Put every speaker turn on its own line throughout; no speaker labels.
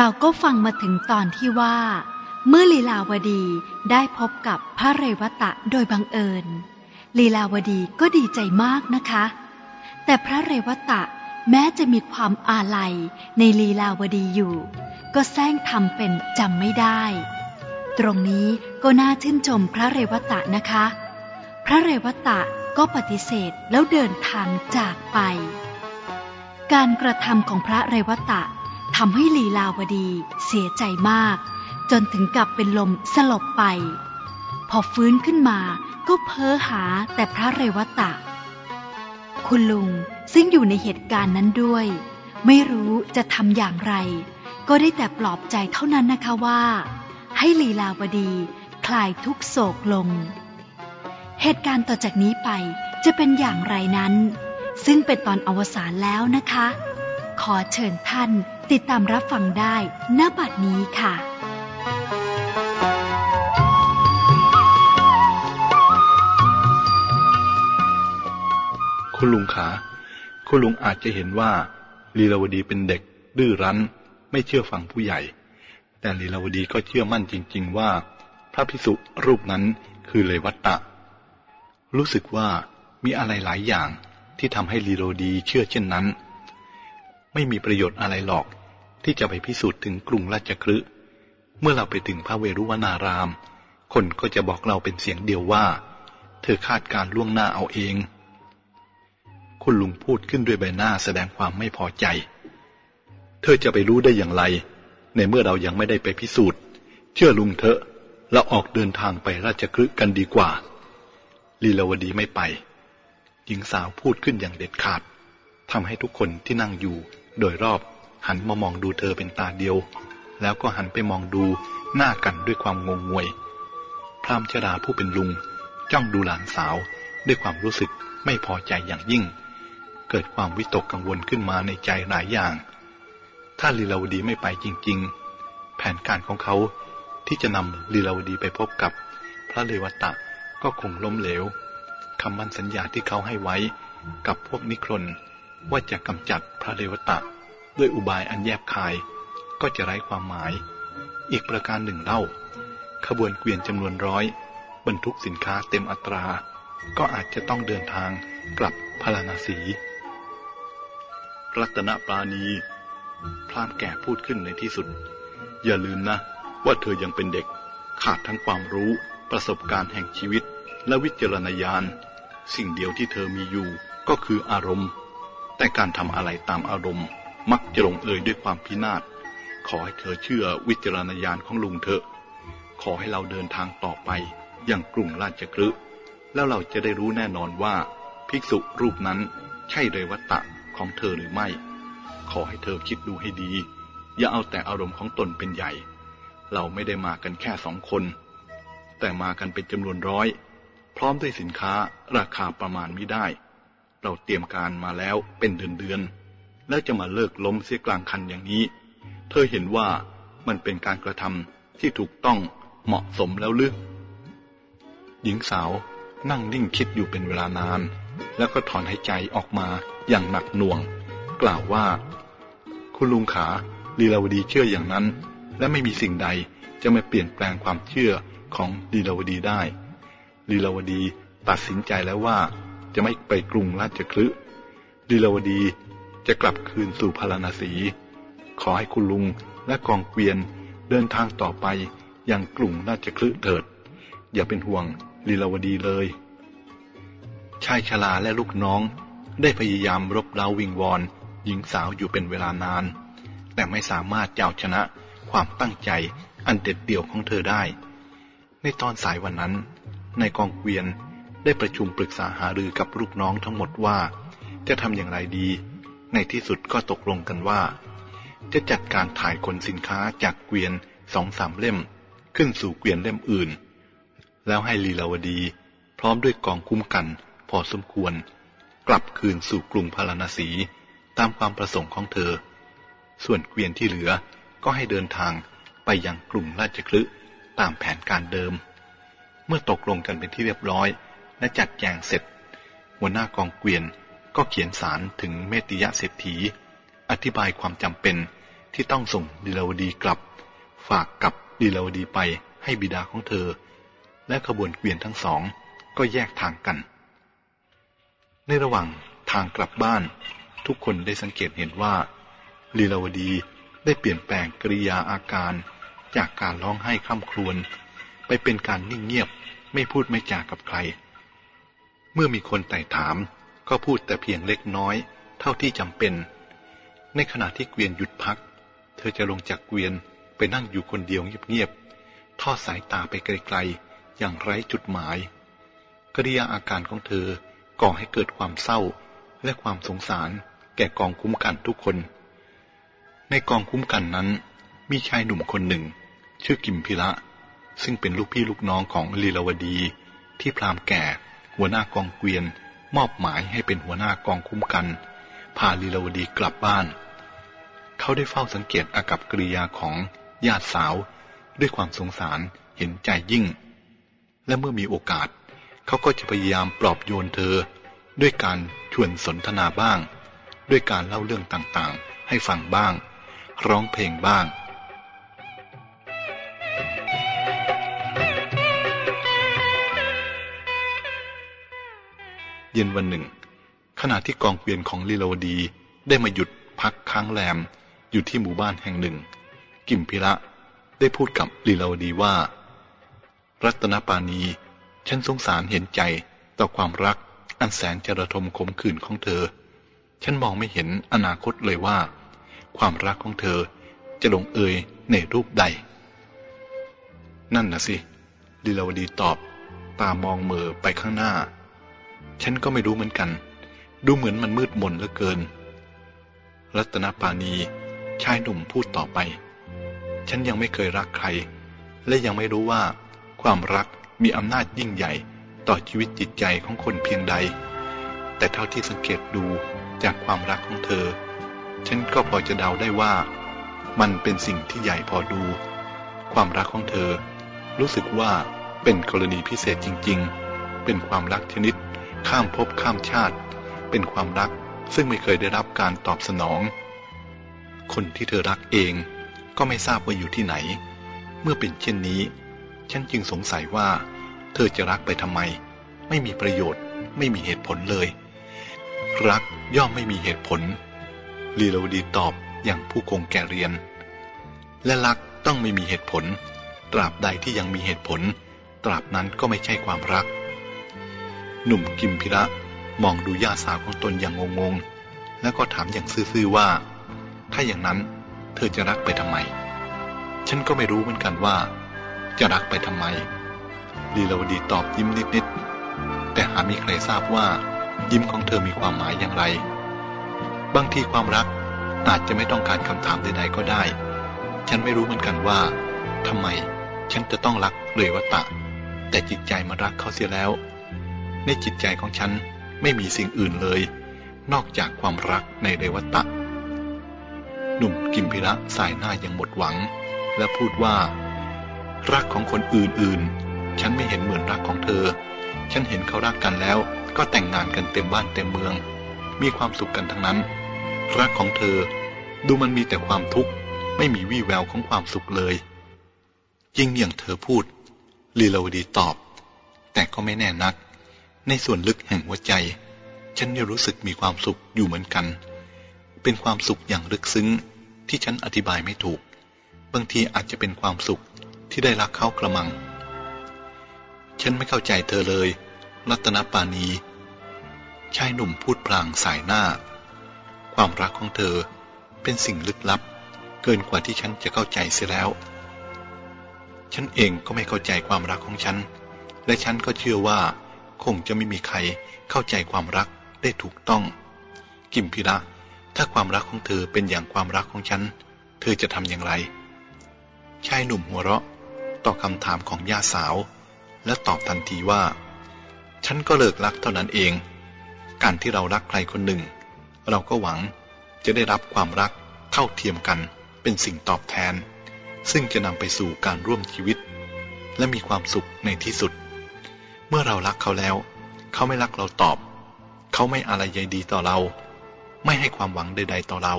เราก็ฟังมาถึงตอนที่ว่า เมื่อลีลาวดีได้พบกับพระเรวตะโดยบังเอิญ ลีลาวดีก็ดีใจมากนะคะ แต่พระเรวตะแม้จะมีความอาลัยในลีลาวดีอยู่ ก็แซงทำเป็นจำไม่ได้ ตรงนี้ก็น่าชื่นชมพระเรวตะนะคะ พระเรวตะก็ปฏิเสธแล้วเดินทางจากไป การกระทำของพระเรวตะ ทำให้ลีลาวดีเสียใจมาก จนถึงกับเป็นลมสลบไป พอฟื้นขึ้นมาก็เพ้อหาแต่พระเรวตะ คุณลุงซึ่งอยู่ในเหตุการณ์นั้นด้วย ไม่รู้จะทำอย่างไร ก็ได้แต่ปลอบใจเท่านั้นนะคะว่า ให้ลีลาวดีคลายทุกโศกลง เหตุการณ์ต่อจากนี้ไปจะเป็นอย่างไรนั้น ซึ่งเป็นตอนอวสานแล้วนะคะ ขอเชิญท่าน ติดตามรับฟังได้ณบัดนี้ค่ะ
คุณลุงขาคุณลุงอาจจะเห็นว่าลีลาวดีเป็นเด็กดื้อรั้น ไม่เชื่อฟังผู้ใหญ่ แต่ลีลาวดีก็เชื่อมั่นจริง ๆ ว่า พระพิสุรูปนั้นคือเลวัตตะ รู้สึกว่ามีอะไรหลายอย่างที่ทำให้ลีลาวดีเชื่อเช่นนั้น ไม่มีประโยชน์อะไรหรอก ที่จะไปพิสูจน์ถึงกรุงราชคฤห์เมื่อเราไปถึงพระเวรุวนาราม คนก็จะบอกเราเป็นเสียงเดียวว่า เธอคาดการล่วงหน้าเอาเอง คุณลุงพูดขึ้นด้วยใบหน้าแสดงความไม่พอใจ เธอจะไปรู้ได้อย่างไร ในเมื่อเรายังไม่ได้ไปพิสูจน์ เชื่อลุงเถอะเราออกเดินทางไปราชคฤห์กันดีกว่า ลีลาวดีไม่ไป หญิงสาวพูดขึ้นอย่างเด็ดขาดทำให้ทุกคนที่นั่งอยู่โดยรอบ หันมามองดูเธอเป็นตาเดียว แล้วก็หันไปมองดูหน้ากันด้วยความงงงวย พรามชดาผู้เป็นลุง จ้องดูหลานสาวด้วยความรู้สึกไม่พอใจอย่างยิ่ง เกิดความวิตกกังวลขึ้นมาในใจหลายอย่าง ถ้าลีลาวดีไม่ไปจริง ๆ แผนการของเขาที่จะนำลีลาวดีไปพบกับ พระเลวตะก็คงล้มเหลวคำมั่นสัญญาที่เขาให้ไว้กับพวกนิครนว่าจะกำจัดพระเลวตะ ด้วยอุบายอันแยบคาย ก็จะไร้ความหมาย อีกประการหนึ่งเล่า ขบวนเกวียนจำนวนร้อย บรรทุกสินค้าเต็มอัตรา ก็อาจจะต้องเดินทางกลับพาราณสี รัตนปราณี พรานแก่พูดขึ้นในที่สุด อย่าลืมนะ ว่าเธอยังเป็นเด็ก ขาดทั้งความรู้ ประสบการณ์แห่งชีวิต และวิจารณญาณ สิ่งเดียวที่เธอมีอยู่ก็คืออารมณ์ แต่การทำอะไรตามอารมณ์ มักจะลงเอยด้วยความพินาศ ขอให้เธอเชื่อวิจารณญาณของลุงเถอะ ขอให้เราเดินทางต่อไปอย่างกรุงราชกฤห์แล้วเราจะได้รู้แน่นอนว่า ภิกษุรูปนั้นใช่เรวัตะของเธอหรือไม่ ขอให้เธอคิดดูให้ดี อย่าเอาแต่อารมณ์ของตนเป็นใหญ่ เราไม่ได้มากันแค่สองคน แต่มากันเป็นจำนวนร้อย พร้อมด้วยสินค้าราคาประมาณไม่ได้ เราเตรียมการมาแล้วเป็นเดือนๆ แล้วจะมาเลิกล้มเสียกลางคันอย่างนี้ เธอเห็นว่ามันเป็นการกระทำที่ถูกต้องเหมาะสมแล้วหรือหญิงสาวนั่งนิ่งคิดอยู่เป็นเวลานาน แล้วก็ถอนหายใจออกมาอย่างหนักหน่วง กล่าวว่า คุณลุงขาลีลาวดีเชื่ออย่างนั้น และไม่มีสิ่งใดจะมาเปลี่ยนแปลงความเชื่อของลีลาวดีได้ลีลาวดีตัดสินใจแล้วว่าจะไม่ไปกรุงราชคฤห์ลีลาวดี จะกลับคืนสู่พาราณสี ขอให้คุณลุงและกองเกวียนเดินทางต่อไปอย่างกลุ่มราชคลึเถิด อย่าเป็นห่วงลีลาวดีเลย ชายชลาและลูกน้องได้พยายามรบเร้าวิงวอนหญิงสาวอยู่เป็นเวลานาน แต่ไม่สามารถเจ้าชนะความตั้งใจอันเด็ดเดี่ยวของเธอได้ ในตอนสายวันนั้น ในกองเกวียนได้ประชุมปรึกษาหารือกับลูกน้องทั้งหมดว่า จะทำอย่างไรดี ในที่สุดก็ตกลงกันว่า จะจัดการถ่ายขนสินค้าจากเกวียนสองสามเล่ม ขึ้นสู่เกวียนเล่มอื่น แล้วให้ลีลาวดี พร้อมด้วยกองคุ้มกัน พอสมควร กลับคืนสู่กรุงพาราณสีตามความประสงค์ของเธอ ส่วนเกวียนที่เหลือก็ให้เดินทางไปยังกลุ่มราชคลึตามแผนการเดิม เมื่อตกลงกันเป็นที่เรียบร้อยและจัดแจงเสร็จ หัวหน้ากองเกวียน ก็เขียนสารถึงเมติยะเศรษฐี อธิบายความจำเป็นที่ต้องส่งลีลาวดีกลับ ฝากกับลีลาวดีไปให้บิดาของเธอ และขบวนเกวียนทั้งสองก็แยกทางกัน ในระหว่างทางกลับบ้าน ทุกคนได้สังเกตเห็นว่าลีลาวดีได้เปลี่ยนแปลงกริยาอาการ จากการร้องไห้คร่ำครวญไปเป็นการนิ่งเงียบไม่พูดไม่จากับใคร เมื่อมีคนไต่ถาม ก็พูดแต่เพียงเล็กน้อย เท่าที่จำเป็น ในขณะที่เกวียนหยุดพัก เธอจะลงจากเกวียนไปนั่งอยู่คนเดียวเงียบๆทอดสายตาไปไกลๆ อย่างไร้จุดหมายกริยาอาการของเธอก่อให้เกิดความเศร้าและความสงสารแก่กองคุ้มกันทุกคน ในกองคุ้มกันนั้น มีชายหนุ่มคนหนึ่ง ชื่อกิมพิระ ซึ่งเป็นลูกพี่ลูกน้องของลีลาวดีที่พรามแก่ หัวหน้ากองเกวียน มอบหมายให้เป็นหัวหน้ากองคุ้มกัน พาลีลาวดีกลับบ้าน เขาได้เฝ้าสังเกตอากับกริยาของญาติสาว ด้วยความสงสารเห็นใจยิ่ง และเมื่อมีโอกาส เขาก็จะพยายามปลอบโยนเธอ ด้วยการชวนสนทนาบ้าง ด้วยการเล่าเรื่องต่างๆ ให้ฟังบ้าง ร้องเพลงบ้าง ย็นวันหนึ่ง ขณะที่กองเกวียนของลีลาวดีได้มาหยุดพักค้างแรมอยู่ที่หมู่บ้านแห่งหนึ่ง กิมพิระได้พูดกับลีลาวดีว่า รัตนปานีฉันสงสารเห็นใจต่อความรักอันแสนจะระทมขมขื่นของเธอ ฉันมองไม่เห็นอนาคตเลยว่า ความรักของเธอจะลงเอยในรูปใด นั่นนะสิลีลาวดีตอบ ตามองเมอไปข้างหน้า ฉันก็ไม่รู้เหมือนกัน ดูเหมือนมันมืดมนเหลือเกิน รัตนปานีชายหนุ่มพูดต่อไป ฉันยังไม่เคยรักใคร และยังไม่รู้ว่า ความรักมีอำนาจยิ่งใหญ่ต่อชีวิตจิตใจของคนเพียงใด แต่เท่าที่สังเกตดูจากความรักของเธอ ฉันก็พอจะเดาได้ว่า มันเป็นสิ่งที่ใหญ่พอดู ความรักของเธอ รู้สึกว่าเป็นกรณีพิเศษจริง ๆ เป็นความรักชนิด ข้ามภพข้ามชาติ เป็นความรักซึ่งไม่เคยได้รับการตอบสนอง คนที่เธอรักเองก็ไม่ทราบว่าอยู่ที่ไหน เมื่อเป็นเช่นนี้ ฉันจึงสงสัยว่า เธอจะรักไปทำไม ไม่มีประโยชน์ ไม่มีเหตุผลเลย รักย่อมไม่มีเหตุผล ลีโลดีตอบอย่างผู้คงแก่เรียน และรักต้องไม่มีเหตุผล ตราบใดที่ยังมีเหตุผล ตราบนั้นก็ไม่ใช่ความรัก หนุ่มกิมพิระมองดูย่าสาวของตนอย่างงงๆ แล้วก็ถามอย่างซื่อๆว่า ถ้าอย่างนั้นเธอจะรักไปทำไม ฉันก็ไม่รู้เหมือนกันว่า จะรักไปทำไม ลีลาวดีตอบยิ้มนิดๆ แต่หามีใครทราบว่า ยิ้มของเธอมีความหมายอย่างไร บางทีความรักอาจจะไม่ต้องการคำถามใดๆก็ได้ ฉันไม่รู้เหมือนกันว่าทำไมฉันจะต้องรักเลยวตะ แต่จิตใจมารักเขาเสียแล้ว ในจิตใจของฉันไม่มีสิ่งอื่นเลย นอกจากความรักในเรวตะ หนุ่มกิมพิระสายหน้ายังหมดหวัง และพูดว่า รักของคนอื่นๆ ฉันไม่เห็นเหมือนรักของเธอ ฉันเห็นเขารักกันแล้ว ก็แต่งงานกันเต็มบ้านเต็มเมือง มีความสุขกันทั้งนั้น รักของเธอ ดูมันมีแต่ความทุกข์ไม่มีวี่แววของความสุขเลย ยิ่งอย่างเธอพูดลีลาวดีตอบ แต่ก็ไม่แน่นัก ในส่วนลึกแห่งหัวใจ ฉันได้รู้สึกมีความสุขอยู่เหมือนกัน เป็นความสุขอย่างลึกซึ้งที่ฉันอธิบายไม่ถูก บางทีอาจจะเป็นความสุขที่ได้รักเขากระมัง ฉันไม่เข้าใจเธอเลย รัตนปานีชายหนุ่มพูดพลางสายหน้า ความรักของเธอเป็นสิ่งลึกลับ เกินกว่าที่ฉันจะเข้าใจเสียแล้ว ฉันเองก็ไม่เข้าใจความรักของฉัน และฉันก็เชื่อว่า คงจะไม่มีใครเข้าใจความรักได้ถูกต้อง กิมพิระ ถ้าความรักของเธอเป็นอย่างความรักของฉัน เธอจะทำอย่างไร ชายหนุ่มหัวเราะต่อคำถามของย่าสาว และตอบทันทีว่า ฉันก็เลิกรักเท่านั้นเอง การที่เรารักใครคนหนึ่ง เราก็หวังจะได้รับความรักเท่าเทียมกันเป็นสิ่งตอบแทน ซึ่งจะนำไปสู่การร่วมชีวิต และมีความสุขในที่สุด เมื่อเรารักเขาแล้ว เขาไม่รักเราตอบ เขาไม่อะไรใยดีต่อเรา ไม่ให้ความหวังใด ๆ ต่อเรา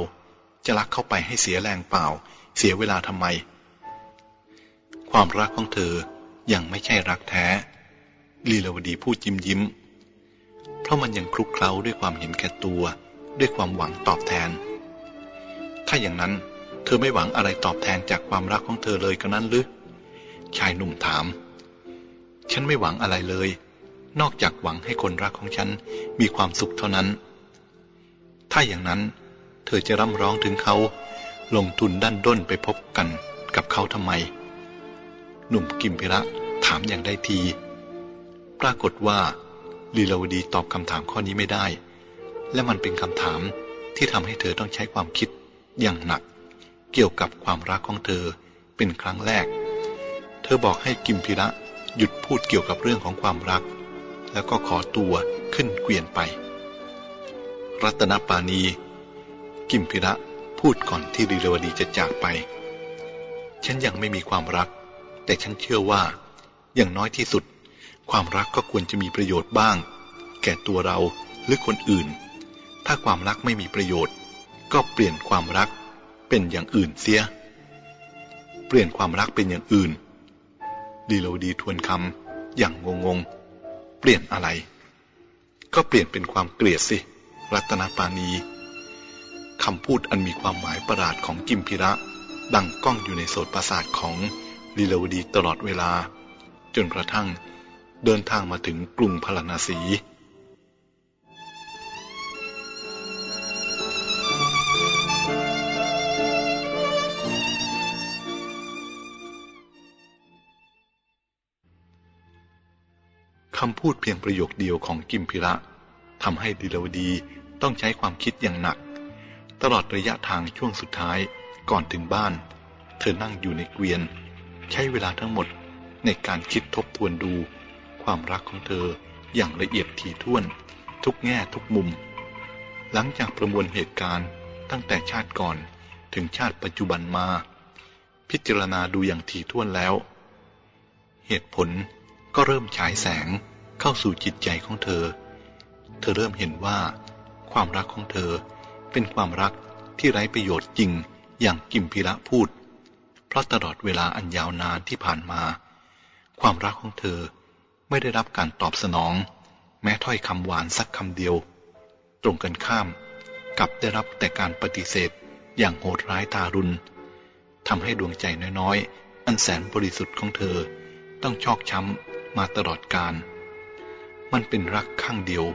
จะรักเข้าไปให้เสียแรงเปล่า เสียเวลาทำไม ความรักของเธอยังไม่ใช่รักแท้ ลีลาวดีพูดยิ้มยิ้ม เพราะมันยังคลุกเคล้าด้วยความเห็นแก่ตัว ด้วยความหวังตอบแทน ถ้าอย่างนั้นเธอไม่หวังอะไรตอบแทนจากความรักของเธอเลยกันนั้นหรือชายหนุ่มถาม ฉันไม่หวังอะไรเลย นอกจากหวังให้คนรักของฉันมีความสุขเท่านั้น ถ้าอย่างนั้นเธอจะร่ำร้องถึงเขา ลงทุนด้านด้นไปพบกันกับเขาทำไม หนุ่มกิมพิระถามอย่างได้ที ปรากฏว่าลีลาวดีตอบคำถามข้อนี้ไม่ได้ และมันเป็นคำถามที่ทำให้เธอต้องใช้ความคิดอย่างหนัก เกี่ยวกับความรักของเธอเป็นครั้งแรก เธอบอกให้กิมพิระ หยุดพูดเกี่ยวกับเรื่องของความรัก แล้วก็ขอตัวขึ้นเกวียนไป รัตนปานีกิมพิระพูดก่อนที่ลีลวดีจะจากไป ฉันยังไม่มีความรัก แต่ฉันเชื่อว่า อย่างน้อยที่สุด ความรักก็ควรจะมีประโยชน์บ้าง แก่ตัวเราหรือคนอื่น ถ้าความรักไม่มีประโยชน์ ก็เปลี่ยนความรักเป็นอย่างอื่นเสีย เปลี่ยนความรักเป็นอย่างอื่น ลีโลดีทวนคำอย่างงงงเปลี่ยนอะไร ก็เปลี่ยนเป็นความเกลียดสิ รัตนปานีคำพูดอันมีความหมายประหลาดของกิมพิระ ดังก้องอยู่ในโสตประสาทของลีโลดีตลอดเวลา จนกระทั่งเดินทางมาถึงกรุงพาราณสี คำพูดเพียงประโยคเดียวของกิมพิระทำให้ดิลวดีต้องใช้ความคิดอย่างหนัก ตลอดระยะทางช่วงสุดท้ายก่อนถึงบ้าน เธอนั่งอยู่ในเกวียน ใช้เวลาทั้งหมดในการคิดทบทวนดู ความรักของเธออย่างละเอียดถี่ถ้วน ทุกแง่ทุกมุม หลังจากประมวลเหตุการณ์ตั้งแต่ชาติก่อนถึงชาติปัจจุบันมา พิจารณาดูอย่างถี่ถ้วนแล้ว เหตุผลก็เริ่มฉายแสง เข้าสู่จิตใจของเธอ เธอเริ่มเห็นว่า ความรักของเธอเป็นความรักที่ไร้ประโยชน์จริงอย่างกิมพิระพูด เพราะตลอดเวลาอันยาวนานที่ผ่านมา ความรักของเธอไม่ได้รับการตอบสนอง แม้ถ้อยคำหวานสักคำเดียว ตรงกันข้ามกลับได้รับแต่การปฏิเสธอย่างโหดร้ายทารุณทำให้ดวงใจน้อยๆ อันแสนบริสุทธิ์ของเธอ ต้องชอกช้ำมาตลอดกาล มันเป็นรักข้างเดียว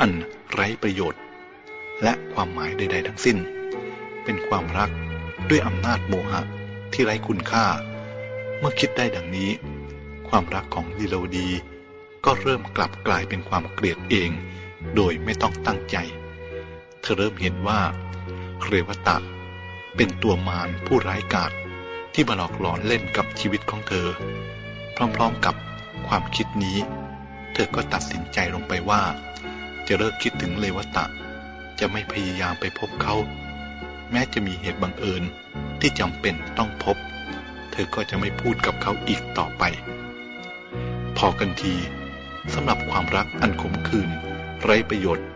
อันไร้ประโยชน์ และความหมายใด ๆ ทั้งสิ้น เป็นความรักด้วยอำนาจโมหะที่ไร้คุณค่า เมื่อคิดได้ดังนี้ ความรักของลีโลดี ก็เริ่มกลับกลายเป็นความเกลียดเอง โดยไม่ต้องตั้งใจ เธอเริ่มเห็นว่าเครวตะเป็นตัวมารผู้ร้ายกาจที่มาหลอกหลอนเล่นกับชีวิตของเธอ พร้อมๆกับความคิดนี้ เธอก็ตัดสินใจลงไปว่า จะเลิกคิดถึงเลวตะ จะไม่พยายามไปพบเขา แม้จะมีเหตุบังเอิญที่จำเป็นต้องพบ เธอก็จะไม่พูดกับเขาอีกต่อไป พอกันทีสำหรับความรักอันขมขื่นไร้ประโยชน์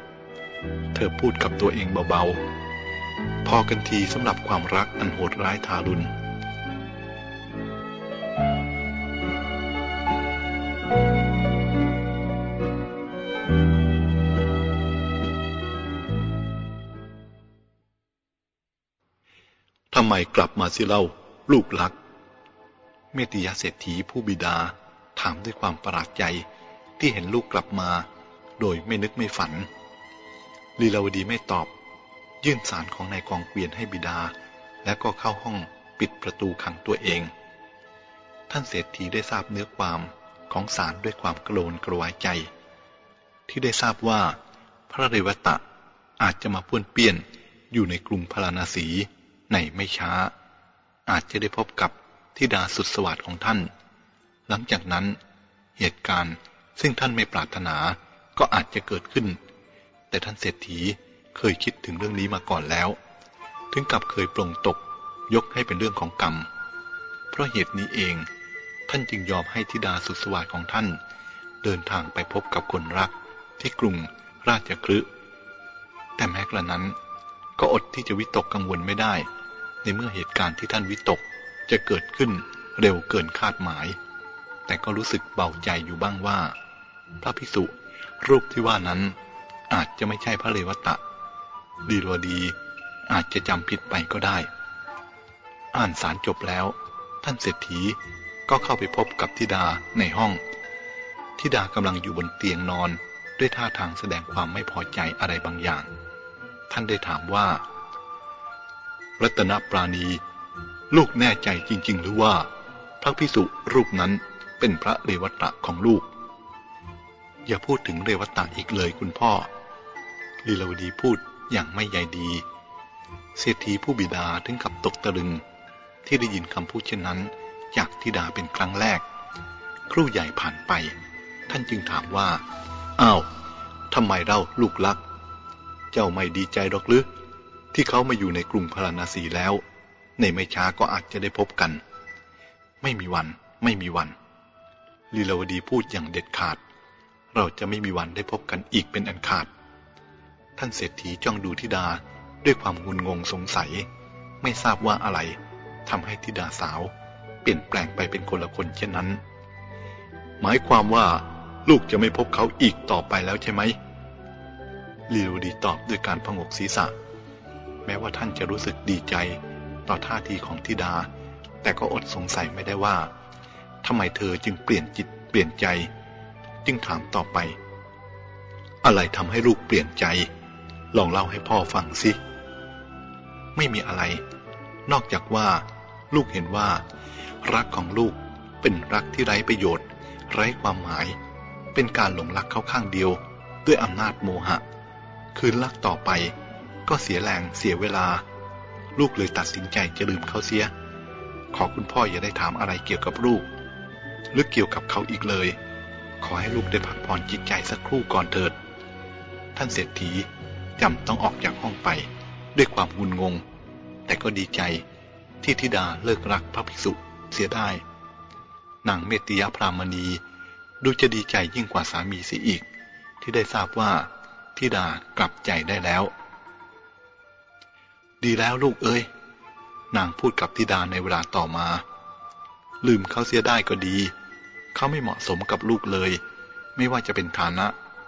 เธอพูดกับตัวเองเบาๆ พอกันทีสำหรับความรักอันโหดร้ายทารุณำไมกลับมาสิเล่า ลูกลัก เมติยาเศรษฐีผู้บิดาถามด้วยความประหลาดใจที่เห็นลูกกลับมา โดยไม่นึกไม่ฝัน ลีลาวดีไม่ตอบ ยื่นสารของนายกองเกวียนให้บิดา แล้วก็เข้าห้องปิดประตูขังตัวเอง ท่านเศรษฐีได้ทราบเนื้อความของสารด้วยความกระโลนกระวายใจ ที่ได้ทราบว่าพระเรวตะอาจจะมาป้วนเปี้ยนอยู่ในกรุงพาราณสี ในไม่ช้า อาจจะได้พบกับทิดาสุดสวัสดิ์ของท่าน หลังจากนั้นเหตุการณ์ซึ่งท่านไม่ปรารถนาก็อาจจะเกิดขึ้น แต่ท่านเศรษฐีเคยคิดถึงเรื่องนี้มาก่อนแล้ว ถึงกับเคยปรงตกยกให้เป็นเรื่องของกรรม เพราะเหตุนี้เองท่านจึงยอมให้ธิดาสุดสวัสดิ์ของท่าน เดินทางไปพบกับคนรักที่กรุงราชคฤห์แต่แม้กระนั้นก็อดที่จะวิตกกังวลไม่ได้ ในเมื่อเหตุการณ์ที่ท่านวิตกจะเกิดขึ้นเร็วเกินคาดหมาย แต่ก็รู้สึกเบาใจอยู่บ้างว่า พระพิสุรูปที่ว่านั้นอาจจะไม่ใช่พระเลวตะ ดีรวดีอาจจะจำผิดไปก็ได้ อ่านสารจบแล้ว ท่านเศรษฐีก็เข้าไปพบกับธิดาในห้องธิดากำลังอยู่บนเตียงนอนด้วยท่าทางแสดงความไม่พอใจอะไรบางอย่าง ท่านได้ถามว่า รัตนปราณี ลูกแน่ใจจริง ๆ หรือว่า พระพิสุรูปนั้นเป็นพระเรวตะของลูก อย่าพูดถึงเรวตะอีกเลยคุณพ่อ ลีลาวดีพูดอย่างไม่ใยดี เศรษฐีผู้บิดาถึงกับตกตะลึง ที่ได้ยินคำพูดเช่นนั้น จากธิดาเป็นครั้งแรก ครู่ใหญ่ผ่านไป ท่านจึงถามว่า อ้าวทำไมเราลูกลัก เจ้าไม่ดีใจหรอกหรือ ที่เขามาอยู่ในกรุงพาราณสีแล้ว ในไม่ช้าก็อาจจะได้พบกัน ไม่มีวัน ไม่มีวัน ลีลาวดีพูดอย่างเด็ดขาด เราจะไม่มีวันได้พบกันอีกเป็นอันขาด ท่านเศรษฐีจ้องดูทิดาด้วยความงุนงงสงสัย ไม่ทราบว่าอะไรทำให้ทิดาสาว เปลี่ยนแปลงไปเป็นคนละคนเช่นนั้น หมายความว่าลูกจะไม่พบเขาอีกต่อไปแล้วใช่ไหมลีโอดีตอบด้วยการพงกศีรษะ แม้ว่าท่านจะรู้สึกดีใจ ต่อท่าทีของทิดา แต่ก็อดสงสัยไม่ได้ว่าทำไมเธอจึงเปลี่ยนจิตเปลี่ยนใจ จึงถามต่อไป อะไรทำให้ลูกเปลี่ยนใจ ลองเล่าให้พ่อฟังสิ ไม่มีอะไร นอกจากว่า ลูกเห็นว่า รักของลูกเป็นรักที่ไร้ประโยชน์ ไร้ความหมาย เป็นการหลงรักเขาข้างเดียว ด้วยอำนาจโมหะ คืนรักต่อไป ก็เสียแรงเสียเวลา ลูกเลยตัดสินใจจะลืมเขาเสีย ขอคุณพ่ออย่าได้ถามอะไรเกี่ยวกับลูก หรือเกี่ยวกับเขาอีกเลย ขอให้ลูกได้พักผ่อนจิตใจสักครู่ก่อนเถิด ท่านเศรษฐีจำต้องออกจากห้องไป ด้วยความงุนงง แต่ก็ดีใจที่ธิดาเลิกรักพระภิกษุเสียได้นางเมตติยพรามณีดูจะดีใจยิ่งกว่าสามีเสียอีก ที่ได้ทราบว่าธิดากลับใจได้แล้ว ดีแล้วลูกเอ้ย นางพูดกับธิดาในเวลาต่อมา ลืมเขาเสียได้ก็ดี เขาไม่เหมาะสมกับลูกเลย ไม่ว่าจะเป็นฐานะ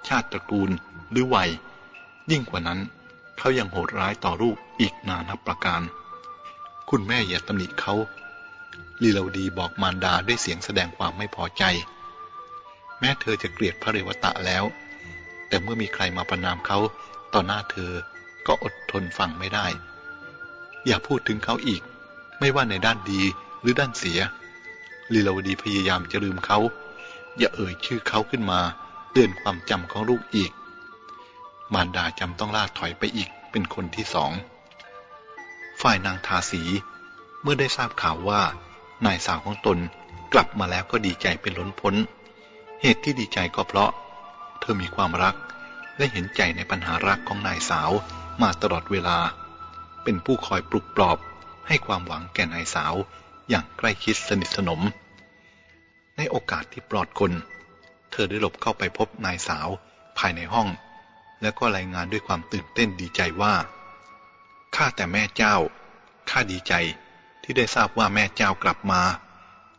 ชาติตระกูล หรือวัย ยิ่งกว่านั้น เขายังโหดร้ายต่อลูกอีกนานับประการ คุณแม่อย่าตำหนิเขาลีลาวดีบอกมารดาด้วยเสียงแสดงความไม่พอใจ แม้เธอจะเกลียดพระเรวตะแล้ว แต่เมื่อมีใครมาประนามเขาต่อหน้าเธอก็อดทนฟังไม่ได้ อย่าพูดถึงเขาอีก ไม่ว่าในด้านดีหรือด้านเสีย ลีลาวดีพยายามจะลืมเขา อย่าเอ่ยชื่อเขาขึ้นมา เตือนความจำของลูกอีก มารดาจำต้องลาถอยไปอีกเป็นคนที่สอง ฝ่ายนางทาสี เมื่อได้ทราบข่าวว่า นายสาวของตนกลับมาแล้วก็ดีใจเป็นล้นพ้น เหตุที่ดีใจก็เพราะ เธอมีความรักและเห็นใจในปัญหารักของนายสาวมาตลอดเวลา เป็นผู้คอยปลุกปลอบ ให้ความหวังแก่นายสาวอย่างใกล้ชิดสนิทสนม ในโอกาสที่ปลอดคน เธอได้หลบเข้าไปพบนายสาวภายในห้อง แล้วก็รายงานด้วยความตื่นเต้นดีใจว่า ข้าแต่แม่เจ้า ข้าดีใจที่ได้ทราบว่าแม่เจ้ากลับมา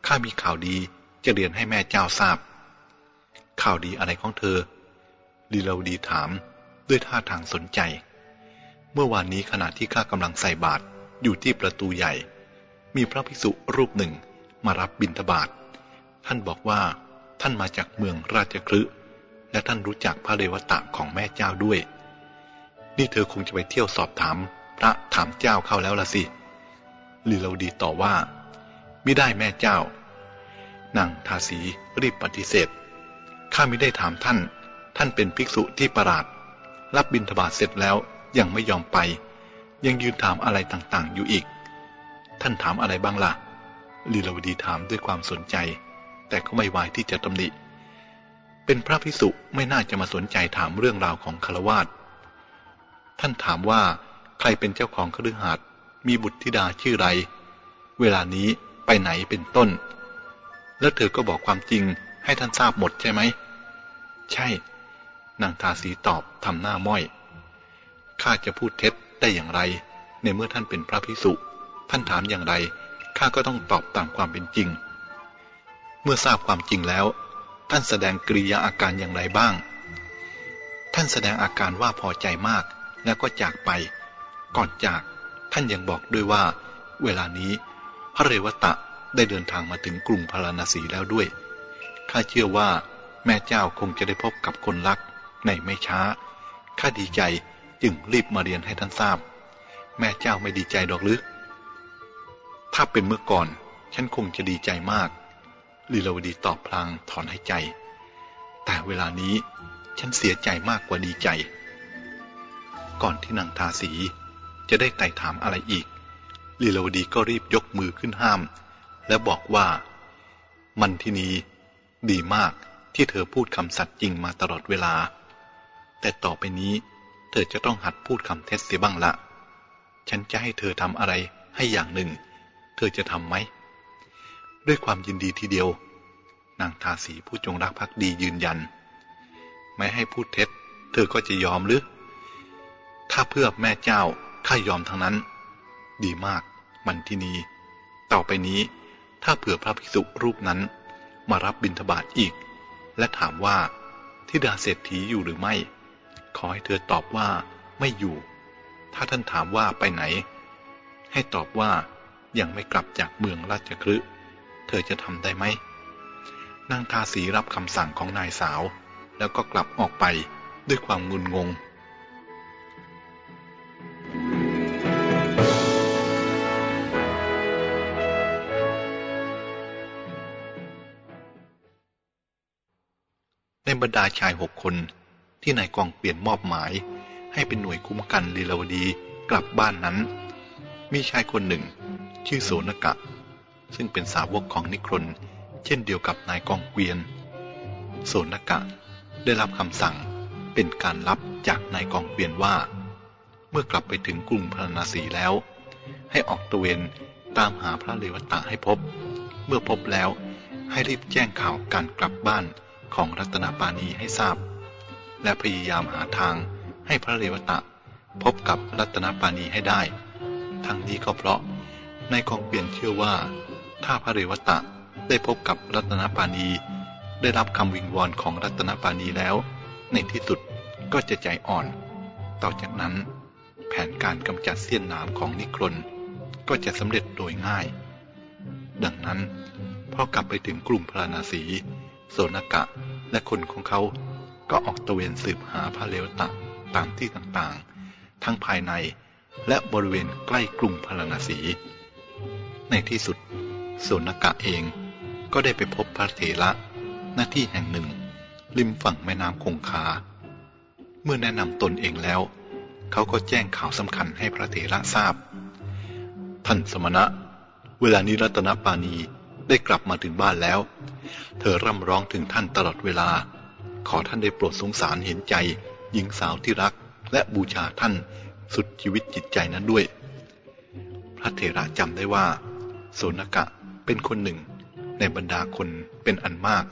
ข้ามีข่าวดีจะเรียนให้แม่เจ้าทราบ ข่าวดีอะไรของเธอ ลีลาวดีถามด้วยท่าทางสนใจ มื่อวานนี้ขณะที่ข้ากำลังใส่บาตรอยู่ที่ประตูใหญ่ มีพระภิกษุรูปหนึ่งมารับบิณฑบาตท่านบอกว่า ท่านมาจากเมืองราชคลึและท่านรู้จักพระเรวตะของแม่เจ้าด้วย นี่เธอคงจะไปเที่ยวสอบถาม พระถามเจ้าเข้าแล้วละสิลีลาดีต่อว่า ไม่ได้แม่เจ้านางทาสีรีบปฏิเสธ ข้าไม่ได้ถามท่าน ท่านเป็นภิกษุที่ประหลาด รับบิณฑบาตเสร็จแล้ว ยังไม่ยอมไป ยังยืนถามอะไรต่างๆ อยู่อีก ท่านถามอะไรบ้างละ่ะ ลีลาวดีถามด้วยความสนใจ แต่ก็ไม่วายที่จะตำหนิ เป็นพระพิสุไม่น่าจะมาสนใจถามเรื่องราวของคารวาสท่านถามว่าใครเป็นเจ้าของคฤหาสน์มีบุตรธิดาชื่อไร เวลานี้ไปไหนเป็นต้น แล้วเธอก็บอกความจริงให้ท่านทราบหมดใช่ไหม ใช่ นางทาสีตอบทำหน้าม้อย ข้าจะพูดเท็จได้อย่างไร ในเมื่อท่านเป็นพระภิกษุ ท่านถามอย่างไร ข้าก็ต้องตอบตามความเป็นจริง เมื่อทราบความจริงแล้ว ท่านแสดงกริยาอาการอย่างไรบ้าง ท่านแสดงอาการว่าพอใจมาก แล้วก็จากไป ก่อนจาก ท่านยังบอกด้วยว่า เวลานี้ พระเรวตะได้เดินทางมาถึงกรุงพาราณสีแล้วด้วย ข้าเชื่อว่า แม่เจ้าคงจะได้พบกับคนรักในไม่ช้า ข้าดีใจ จึงรีบมาเรียนให้ท่านทราบ แม่เจ้าไม่ดีใจดอกหรือ ถ้าเป็นเมื่อก่อน ฉันคงจะดีใจมาก ลีลาวดีตอบพลางถอนหายใจ แต่เวลานี้ฉันเสียใจมากกว่าดีใจ ก่อนที่นางทาสีจะได้ไต่ถามอะไรอีก ลีลาวดีก็รีบยกมือขึ้นห้าม และบอกว่า มันที่นี้ดีมากที่เธอพูดคำสัตย์จริงมาตลอดเวลา แต่ต่อไปนี้ ธอจะต้องหัดพูดคำเท็จเสียบ้างละฉันจะให้เธอทำอะไรให้อย่างหนึ่ง เธอจะทำไหม ด้วยความยินดีทีเดียว นางทาสีผู้จงรักภักดียืนยัน ไม่ให้พูดเท็จ เธอก็จะยอมหรือ ถ้าเพื่อแม่เจ้าข้ายอมทั้งนั้น ดีมาก มันที่นี้ ต่อไปนี้ ถ้าเผื่อพระภิกษุรูปนั้น มารับบิณฑบาตอีก และถามว่าทิดาเศรษฐีอยู่หรือไม่ ขอให้เธอตอบว่าไม่อยู่ ถ้าท่านถามว่าไปไหน ให้ตอบว่ายังไม่กลับจากเมืองราชคฤห์เธอจะทำได้ไหม นางทาสีรับคำสั่งของนายสาว แล้วก็กลับออกไปด้วยความงุนงงในบรรดาชายหกคน ที่นายกองเปลี่ยนมอบหมาย ให้เป็นหน่วยคุ้มกันลีลาวดีกลับบ้านนั้น มีชายคนหนึ่ง ชื่อโสนกะ ซึ่งเป็นสาวกของนิครนเช่นเดียวกับนายกองเกวียน โสนกะได้รับคำสั่งเป็นการลับจากนายกองเกวียนว่า เมื่อกลับไปถึงกรุงพราณสีแล้ว ให้ออกตะเวนตามหาพระเลวตะให้พบ เมื่อพบแล้วให้รีบแจ้งข่าวการกลับบ้านของรัตนปาณีให้ทราบ และพยายามหาทางให้พระเลวตะ พบกับรัตนปาณีให้ได้ ทั้งนี้ก็เพราะในกองเปลี่ยนเชื่อว่า ถ้าพระเรวตะได้พบกับรัตนปาณีได้รับคำวิงวอนของรัตนปาณีแล้ว ในที่สุดก็จะใจอ่อน ต่อจากนั้น แผนการกำจัดเสี้ยนน้ำของนิครนก็จะสำเร็จโดยง่าย ดังนั้นพอกลับไปถึงกลุ่มพราณสี โสนกะและคนของเขา ก็ออกตะเวนสืบหาพระเลวตะตามที่ต่างๆ ทั้งภายในและบริเวณใกล้กรุงพาราณสี ในที่สุดโสนกะเองก็ได้ไปพบพระเถระหน้าที่แห่งหนึ่ง ริมฝั่งแม่น้ำคงคา เมื่อแนะนำตนเองแล้ว เขาก็แจ้งข่าวสำคัญให้พระเถระทราบ ท่านสมณะ เวลานี้รัตนปาณีได้กลับมาถึงบ้านแล้ว เธอร่ำร้องถึงท่านตลอดเวลา ขอท่านได้โปรดสงสารเห็นใจ หญิงสาวที่รักและบูชาท่านสุดชีวิตจิตใจนั้นด้วย พระเถระจำได้ว่า โสนกะเป็นคนหนึ่ง ในบรรดาคนเป็นอันมาก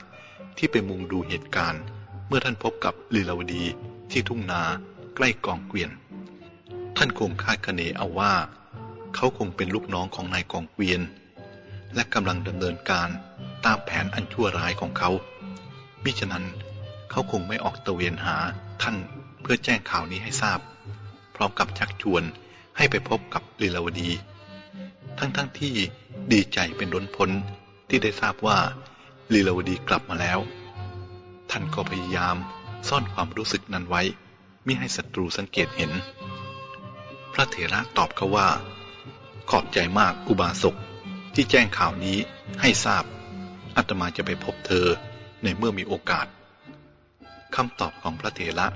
ที่ไปมุงดูเหตุการณ์ เมื่อท่านพบกับลีลาวดีที่ทุ่งนาใกล้กองเกวียน ท่านคงคาดคะเนเอาว่า เขาคงเป็นลูกน้องของนายกองเกวียน และกำลังดำเนินการตามแผนอันชั่วร้ายของเขามิฉะนั้น เขาคงไม่ออกตะเวนหาท่านเพื่อแจ้งข่าวนี้ให้ทราบ พร้อมกับชักชวนให้ไปพบกับลีลาวดี ทั้งๆทที่ดีใจเป็นล้นพ้นที่ได้ทราบว่าลีลาวดีกลับมาแล้ว ท่านก็พยายามซ่อนความรู้สึกนั้นไว้ไม่ให้ศัตรูสังเกตเห็น พระเถระตอบเขาว่า ขอบใจมากอุบาสกที่แจ้งข่าวนี้ให้ทราบอาตมาจะไปพบเธอในเมื่อมีโอกาส คำตอบของพระเถระ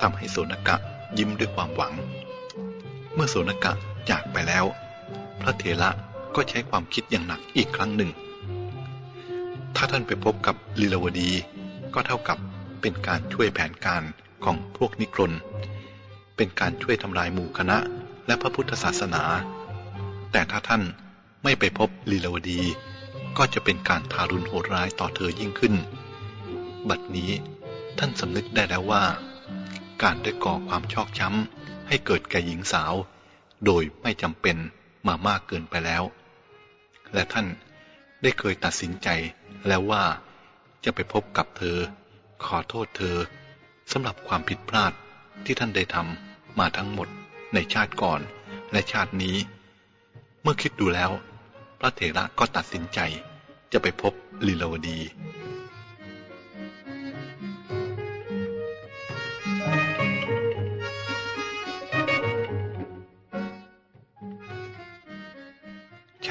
ทำให้โสนกะยิ้มด้วยความหวัง เมื่อโสนกะจากไปแล้ว พระเถระก็ใช้ความคิดอย่างหนักอีกครั้งหนึ่ง ถ้าท่านไปพบกับลีลาวดีก็เท่ากับเป็นการช่วยแผนการของพวกนิครน เป็นการช่วยทำลายหมู่คณะและพระพุทธศาสนา แต่ถ้าท่านไม่ไปพบลีลาวดี ก็จะเป็นการทารุณโหดร้ายต่อเธอยิ่งขึ้น บัดนี้ ท่านสำนึกได้แล้วว่า การได้ก่อความชอกช้ำให้เกิดแก่หญิงสาว โดยไม่จำเป็นมามากเกินไปแล้ว และท่านได้เคยตัดสินใจแล้วว่าจะไปพบกับเธอ ขอโทษเธอสำหรับความผิดพลาดที่ท่านได้ทำมาทั้งหมดในชาติก่อนและชาตินี้ เมื่อคิดดูแล้ว พระเถระก็ตัดสินใจจะไปพบลีลาวดี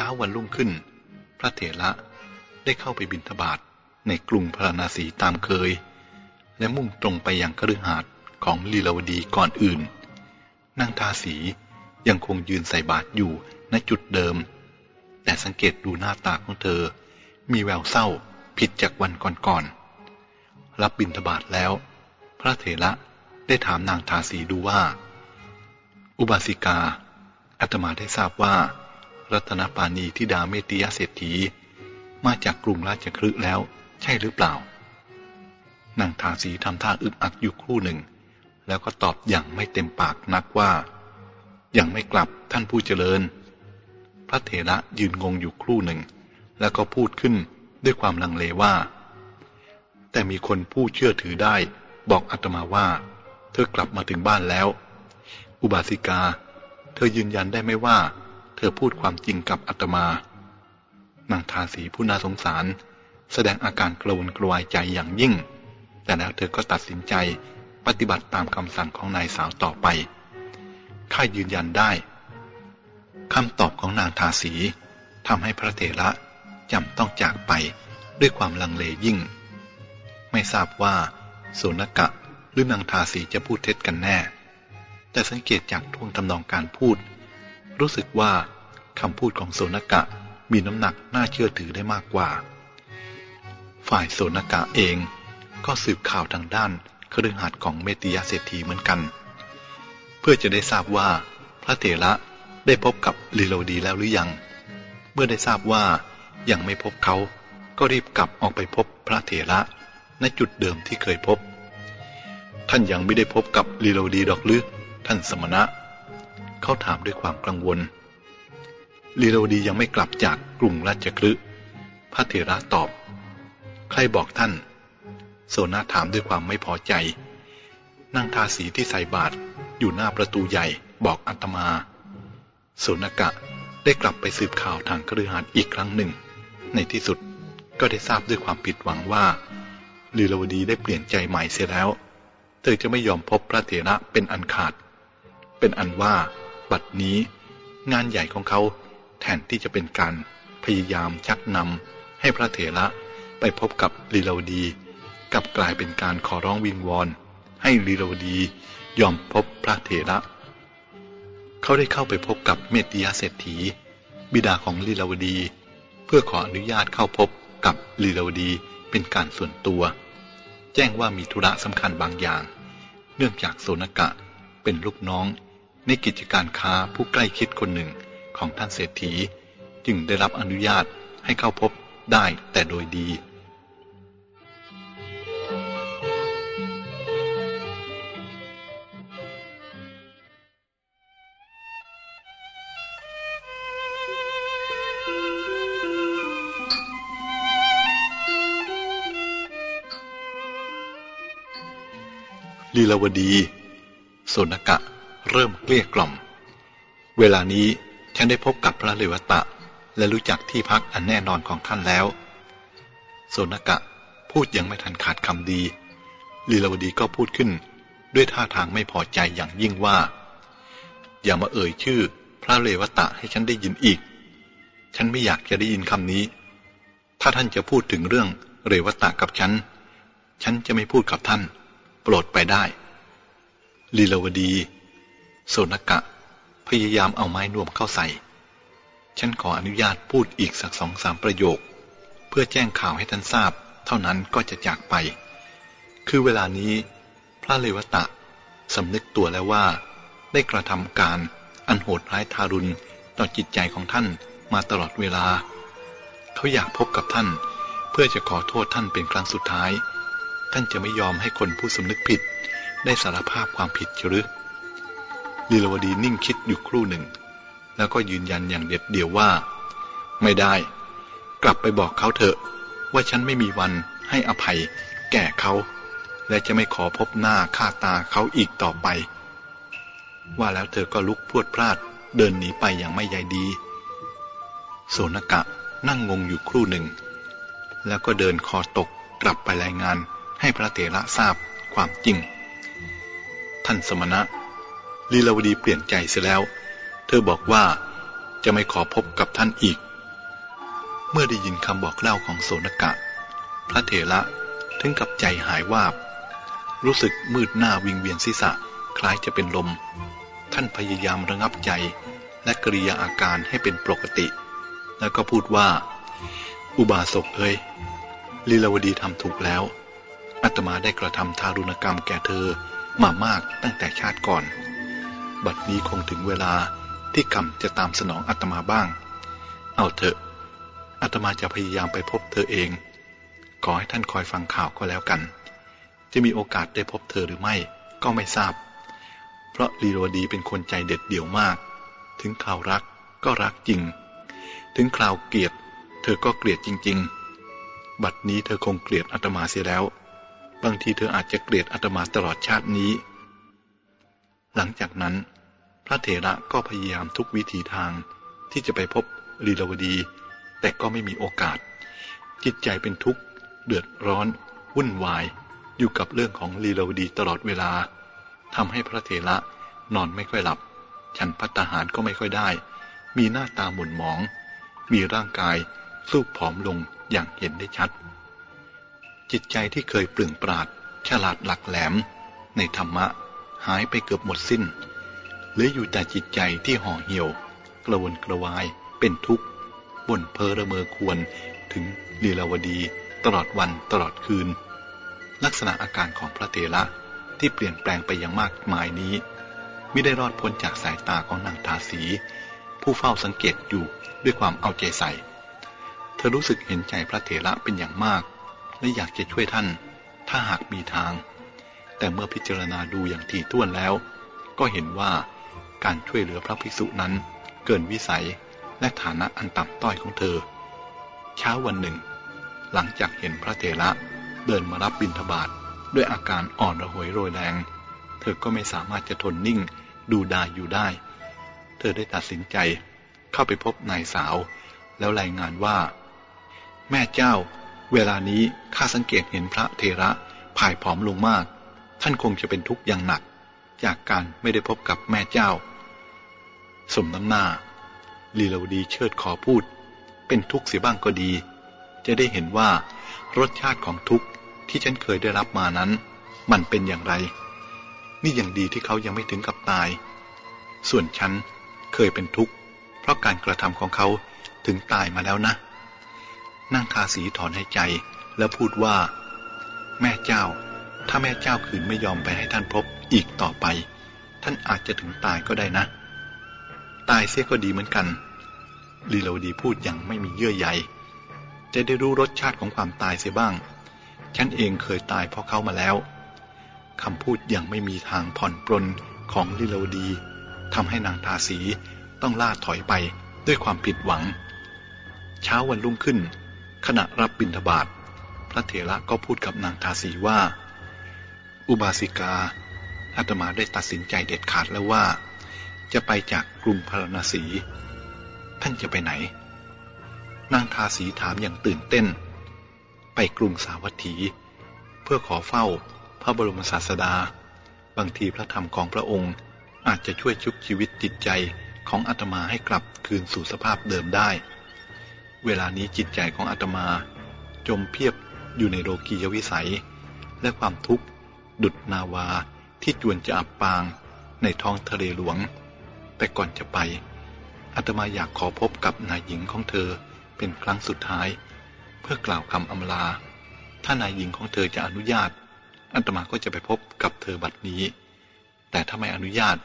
ช้าวันรุ่งขึ้น พระเถระได้เข้าไปบิณฑบาตในกรุงพราณสีตามเคย และมุ่งตรงไปยังคฤหาสน์ของลีลาวดีก่อนอื่น นางทาสียังคงยืนใส่บาตรอยู่ณจุดเดิม แต่สังเกตดูหน้าตาของเธอ มีแววเศร้าผิดจากวันก่อนๆ รับบิณฑบาตแล้ว พระเถระได้ถามนางทาสีดูว่า อุบาสิกาอาตมาได้ทราบว่า รัตนปานีทิดาเมติยเศรษฐี มาจากกรุงราชคฤห์แล้ว ใช่หรือเปล่านางทาสีทำท่าอึดอัดอยู่ครู่หนึ่ง แล้วก็ตอบอย่างไม่เต็มปากนักว่ายังไม่กลับท่านผู้เจริญ พระเถระยืนงงอยู่ครู่หนึ่ง แล้วก็พูดขึ้นด้วยความลังเลว่า แต่มีคนผู้เชื่อถือได้บอกอาตมาว่า เธอกลับมาถึงบ้านแล้ว อุบาสิกา เธอยืนยันได้ไหมว่า เธอพูดความจริงกับอาตมา นางทาสีผู้น่าสงสาร แสดงอาการกระวนกระวายใจอย่างยิ่ง แต่แล้วเธอก็ตัดสินใจปฏิบัติตามคำสั่งของนายสาวต่อไป ข้ายืนยันได้คำตอบของนางทาสีทำให้พระเถระจำต้องจากไปด้วยความลังเลยิ่ง ไม่ทราบว่าโสนกะหรือนางทาสีจะพูดเท็จกันแน่ แต่สังเกตจากท่วงทำนองการพูด รู้สึกว่าคำพูดของโสนกะมีน้ำหนักน่าเชื่อถือได้มากกว่า ฝ่ายโสนกะเองก็สืบข่าวทางด้านเครือขัดของเมติยาเศรษฐีเหมือนกัน เพื่อจะได้ทราบว่าพระเถระได้พบกับลีโลดีแล้วหรือยัง เมื่อได้ทราบว่ายังไม่พบเขา ก็รีบกลับออกไปพบพระเถระในจุดเดิมที่เคยพบ ท่านยังไม่ได้พบกับลีโลดีดอกหรือท่านสมณะ เขาถามด้วยความกังวลลีโลดียังไม่กลับจากกรุงราชคลึพระเถระตอบ ใครบอกท่าน โซนาถามด้วยความไม่พอใจ นั่งทาสีที่ใส่บาตรอยู่หน้าประตูใหญ่บอกอัตมาโสนกะได้กลับไปสืบข่าวทางครือหาดอีกครั้งหนึ่ง ในที่สุดก็ได้ทราบด้วยความผิดหวังว่าลีลาวดีได้เปลี่ยนใจใหม่เสียแล้ว เธอจะไม่ยอมพบพระเถระเป็นอันขาด เป็นอันว่า บัดนี้ งานใหญ่ของเขาแทนที่จะเป็นการพยายามชักนำให้พระเถระไปพบกับลีลาวดีกลับกลายเป็นการขอร้องวิงวอน ให้ลีลาวดียอมพบพระเถระ เขาได้เข้าไปพบกับเมตยาเศรษฐี บิดาของลีลาวดี เพื่อขออนุญาตเข้าพบกับลีลาวดีเป็นการส่วนตัว แจ้งว่ามีธุระสำคัญบางอย่าง เนื่องจากโซนกะเป็นลูกน้อง ในกิจการค้าผู้ใกล้คิดคนหนึ่งของท่านเศรษฐี จึงได้รับอนุญาตให้เข้าพบได้แต่โดยดี ลีลาวดี โสนกะ เริ่มเกลี้ยกล่อม เวลานี้ฉันได้พบกับพระเลวตะ และรู้จักที่พักอันแน่นอนของท่านแล้ว โสนกะพูดยังไม่ทันขาดคำดี ลีลาวดีก็พูดขึ้น ด้วยท่าทางไม่พอใจอย่างยิ่งว่า อย่ามาเอ่ยชื่อพระเลวตะให้ฉันได้ยินอีก ฉันไม่อยากจะได้ยินคำนี้ ถ้าท่านจะพูดถึงเรื่องเรวตะกับฉัน ฉันจะไม่พูดกับท่าน โปรดไปได้ ลีลาวดี โซนกะ พยายามเอาไม้นวมเข้าใส่ ฉันขออนุญาตพูดอีกสักสองสามประโยค เพื่อแจ้งข่าวให้ท่านทราบ เท่านั้นก็จะจากไป คือเวลานี้ พระเลวตะสำนึกตัวแล้วว่า ได้กระทำการอันโหดร้ายทารุณต่อจิตใจของท่านมาตลอดเวลา เขาอยากพบกับท่าน เพื่อจะขอโทษท่านเป็นครั้งสุดท้าย ท่านจะไม่ยอมให้คนผู้สำนึกผิด ได้สารภาพความผิดหรือ ลีลาวดีนิ่งคิดอยู่ครู่หนึ่ง แล้วก็ยืนยันอย่างเด็ดเดี่ยวว่า ไม่ได้ กลับไปบอกเขาเถอะ ว่าฉันไม่มีวันให้อภัย แก่เขา และจะไม่ขอพบหน้าค่าตาเขาอีกต่อไป ว่าแล้วเธอก็ลุกพวดพลาดเดินหนีไปอย่างไม่ใยดี โสนกะนั่งงงอยู่ครู่หนึ่ง แล้วก็เดินคอตกกลับไปรายงานให้พระเถระทราบความจริง ท่านสมณะ ลีลาวดีเปลี่ยนใจเสียแล้ว เธอบอกว่าจะไม่ขอพบกับท่านอีก เมื่อได้ยินคำบอกเล่าของโสนกะ พระเถระถึงกับใจหายวาบ รู้สึกมืดหน้าวิงเวียนศีรษะคล้ายจะเป็นลม ท่านพยายามระงับใจและกริยาอาการให้เป็นปกติ แล้วก็พูดว่า อุบาสกเอ้ยลีลาวดีทำถูกแล้วอาตมาได้กระทำทารุณกรรมแก่เธอมามากตั้งแต่ชาติก่อน บัดนี้คงถึงเวลาที่กรรมจะตามสนองอาตมาบ้าง เอาเถอะอาตมาจะพยายามไปพบเธอเอง ขอให้ท่านคอยฟังข่าวก็แล้วกัน จะมีโอกาสได้พบเธอหรือไม่ก็ไม่ทราบ เพราะลีโรดีเป็นคนใจเด็ดเดี่ยวมาก ถึงข่าวรักก็รักจริง ถึงคราวเกลียด เธอก็เกลียดจริง ๆ บัดนี้เธอคงเกลียดอาตมาเสียแล้ว บางทีเธออาจจะเกลียดอาตมาตลอดชาตินี้ งจากนั้น พระเถระก็พยายามทุกวิธีทางที่จะไปพบลีลาวดี แต่ก็ไม่มีโอกาส จิตใจเป็นทุกข์ เดือดร้อน วุ่นวาย อยู่กับเรื่องของลีลาวดีตลอดเวลาทำให้พระเถระนอนไม่ค่อยหลับ ฉันพัตหารก็ไม่ค่อยได้ มีหน้าตาหม่นหมอง มีร่างกายสู้ผอมลงอย่างเห็นได้ชัด จิตใจที่เคยปลึงปราด ฉลาดหลักแหลม ในธรรมะ หายไปเกือบหมดสิ้น เหลืออยู่แต่จิตใจที่ห่อเหี่ยว กระวนกระวาย เป็นทุกข์บ่นเพ้อระเมอควรถึงลีลาวดี ตลอดวันตลอดคืน ลักษณะอาการของพระเถระที่เปลี่ยนแปลงไปอย่างมากมายนี้ ไม่ได้รอดพ้นจากสายตาของนางทาสี ผู้เฝ้าสังเกตอยู่ด้วยความเอาใจใส่ เธอรู้สึกเห็นใจพระเถระเป็นอย่างมาก และอยากจะช่วยท่าน ถ้าหากมีทาง แต่เมื่อพิจารณาดูอย่างถี่ถ้วนแล้ว ก็เห็นว่าการช่วยเหลือพระภิกษุนั้น เกินวิสัยและฐานะอันต่ำต้อยของเธอ เช้าวันหนึ่ง หลังจากเห็นพระเถระเดินมารับบิณฑบาตด้วยอาการอ่อนระหวยโรยแรง เธอก็ไม่สามารถจะทนนิ่งดูดายอยู่ได้ เธอได้ตัดสินใจเข้าไปพบนายสาว แล้วรายงานว่า แม่เจ้า เวลานี้ข้าสังเกตเห็นพระเทระผายผอมลงมาก ท่านคงจะเป็นทุกข์อย่างหนัก จากการไม่ได้พบกับแม่เจ้า สมน้ำหน้า ลีลาวดีเชิดขอพูด เป็นทุกข์เสียบ้างก็ดี จะได้เห็นว่ารสชาติของทุกข์ที่ฉันเคยได้รับมานั้น มันเป็นอย่างไร นี่อย่างดีที่เขายังไม่ถึงกับตาย ส่วนฉันเคยเป็นทุกข์ เพราะการกระทำของเขาถึงตายมาแล้วนะ นั่งทาสีถอนหายใจแล้วพูดว่า แม่เจ้า ถ้าแม่เจ้าขืนไม่ยอมไปให้ท่านพบอีกต่อไป ท่านอาจจะถึงตายก็ได้นะ ตายเสียก็ดีเหมือนกันลีโลดีพูดอย่างไม่มีเยื่อใยจะได้รู้รสชาติของความตายเสียบ้าง ฉันเองเคยตายเพราะเขามาแล้วคำพูดอย่างไม่มีทางผ่อนปรนของลีโลดีทำให้นางทาสีต้องล่าถอยไปด้วยความผิดหวัง เช้าวันรุ่งขึ้น ขณะรับบิณฑบาตพระเถระก็พูดกับนางทาสีว่า อุบาสิกาอาตมาได้ตัดสินใจเด็ดขาดแล้วว่า จะไปจากกรุงพารณสี ท่านจะไปไหน นางทาสีถามอย่างตื่นเต้น ไปกรุงสาวัตถี เพื่อขอเฝ้าพระบรมศาสดา บางทีพระธรรมของพระองค์อาจจะช่วยชุบชีวิตจิตใจของอาตมาให้กลับคืนสู่สภาพเดิมได้ เวลานี้จิตใจของอาตมาจมเพียบอยู่ในโลกียวิสัย และความทุกข์ ดุดนาวาที่จวนจะอับปางในท้องทะเลหลวง แต่ก่อนจะไปอาตมาอยากขอพบกับนายหญิงของเธอเป็นครั้งสุดท้าย เพื่อกล่าวคำอำลา ถ้านายหญิงของเธอจะอนุญาตอาตมาก็จะไปพบกับเธอบัดนี้ แต่ถ้าไม่อนุญาต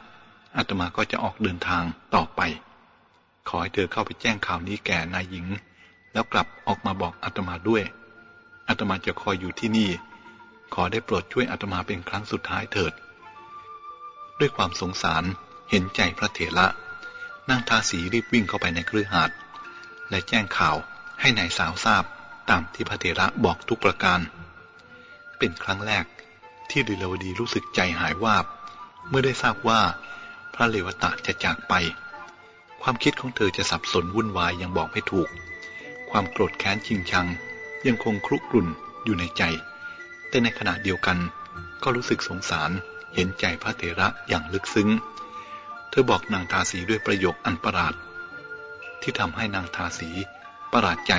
อาตมาก็จะออกเดินทางต่อไป ขอให้เธอเข้าไปแจ้งข่าวนี้แก่นายหญิง แล้วกลับออกมาบอกอาตมาด้วยอาตมาจะคอยอยู่ที่นี่ ขอได้โปรดช่วยอาตมาเป็นครั้งสุดท้ายเถิด ด้วยความสงสารเห็นใจพระเถระนางทาสีรีบวิ่งเข้าไปในครือหาดและแจ้งข่าวให้นายสาวทราบตามที่พระเถระบอกทุกประการ เป็นครั้งแรกที่ดิลวดีรู้สึกใจหายวาบ เมื่อได้ทราบว่าพระเลวตะจะจากไป ความคิดของเธอจะสับสนวุ่นวายยังบอกไม่ถูก ความโกรธแค้นชิงชังยังคงครุกรุ่นอยู่ในใจ แต่ในขณะเดียวกัน ก็รู้สึกสงสารเห็นใจพระเถระอย่างลึกซึ้ง เธอบอกนางทาสีด้วยประโยคอันประหลาด ที่ทำให้นางทาสีประหลาดใจ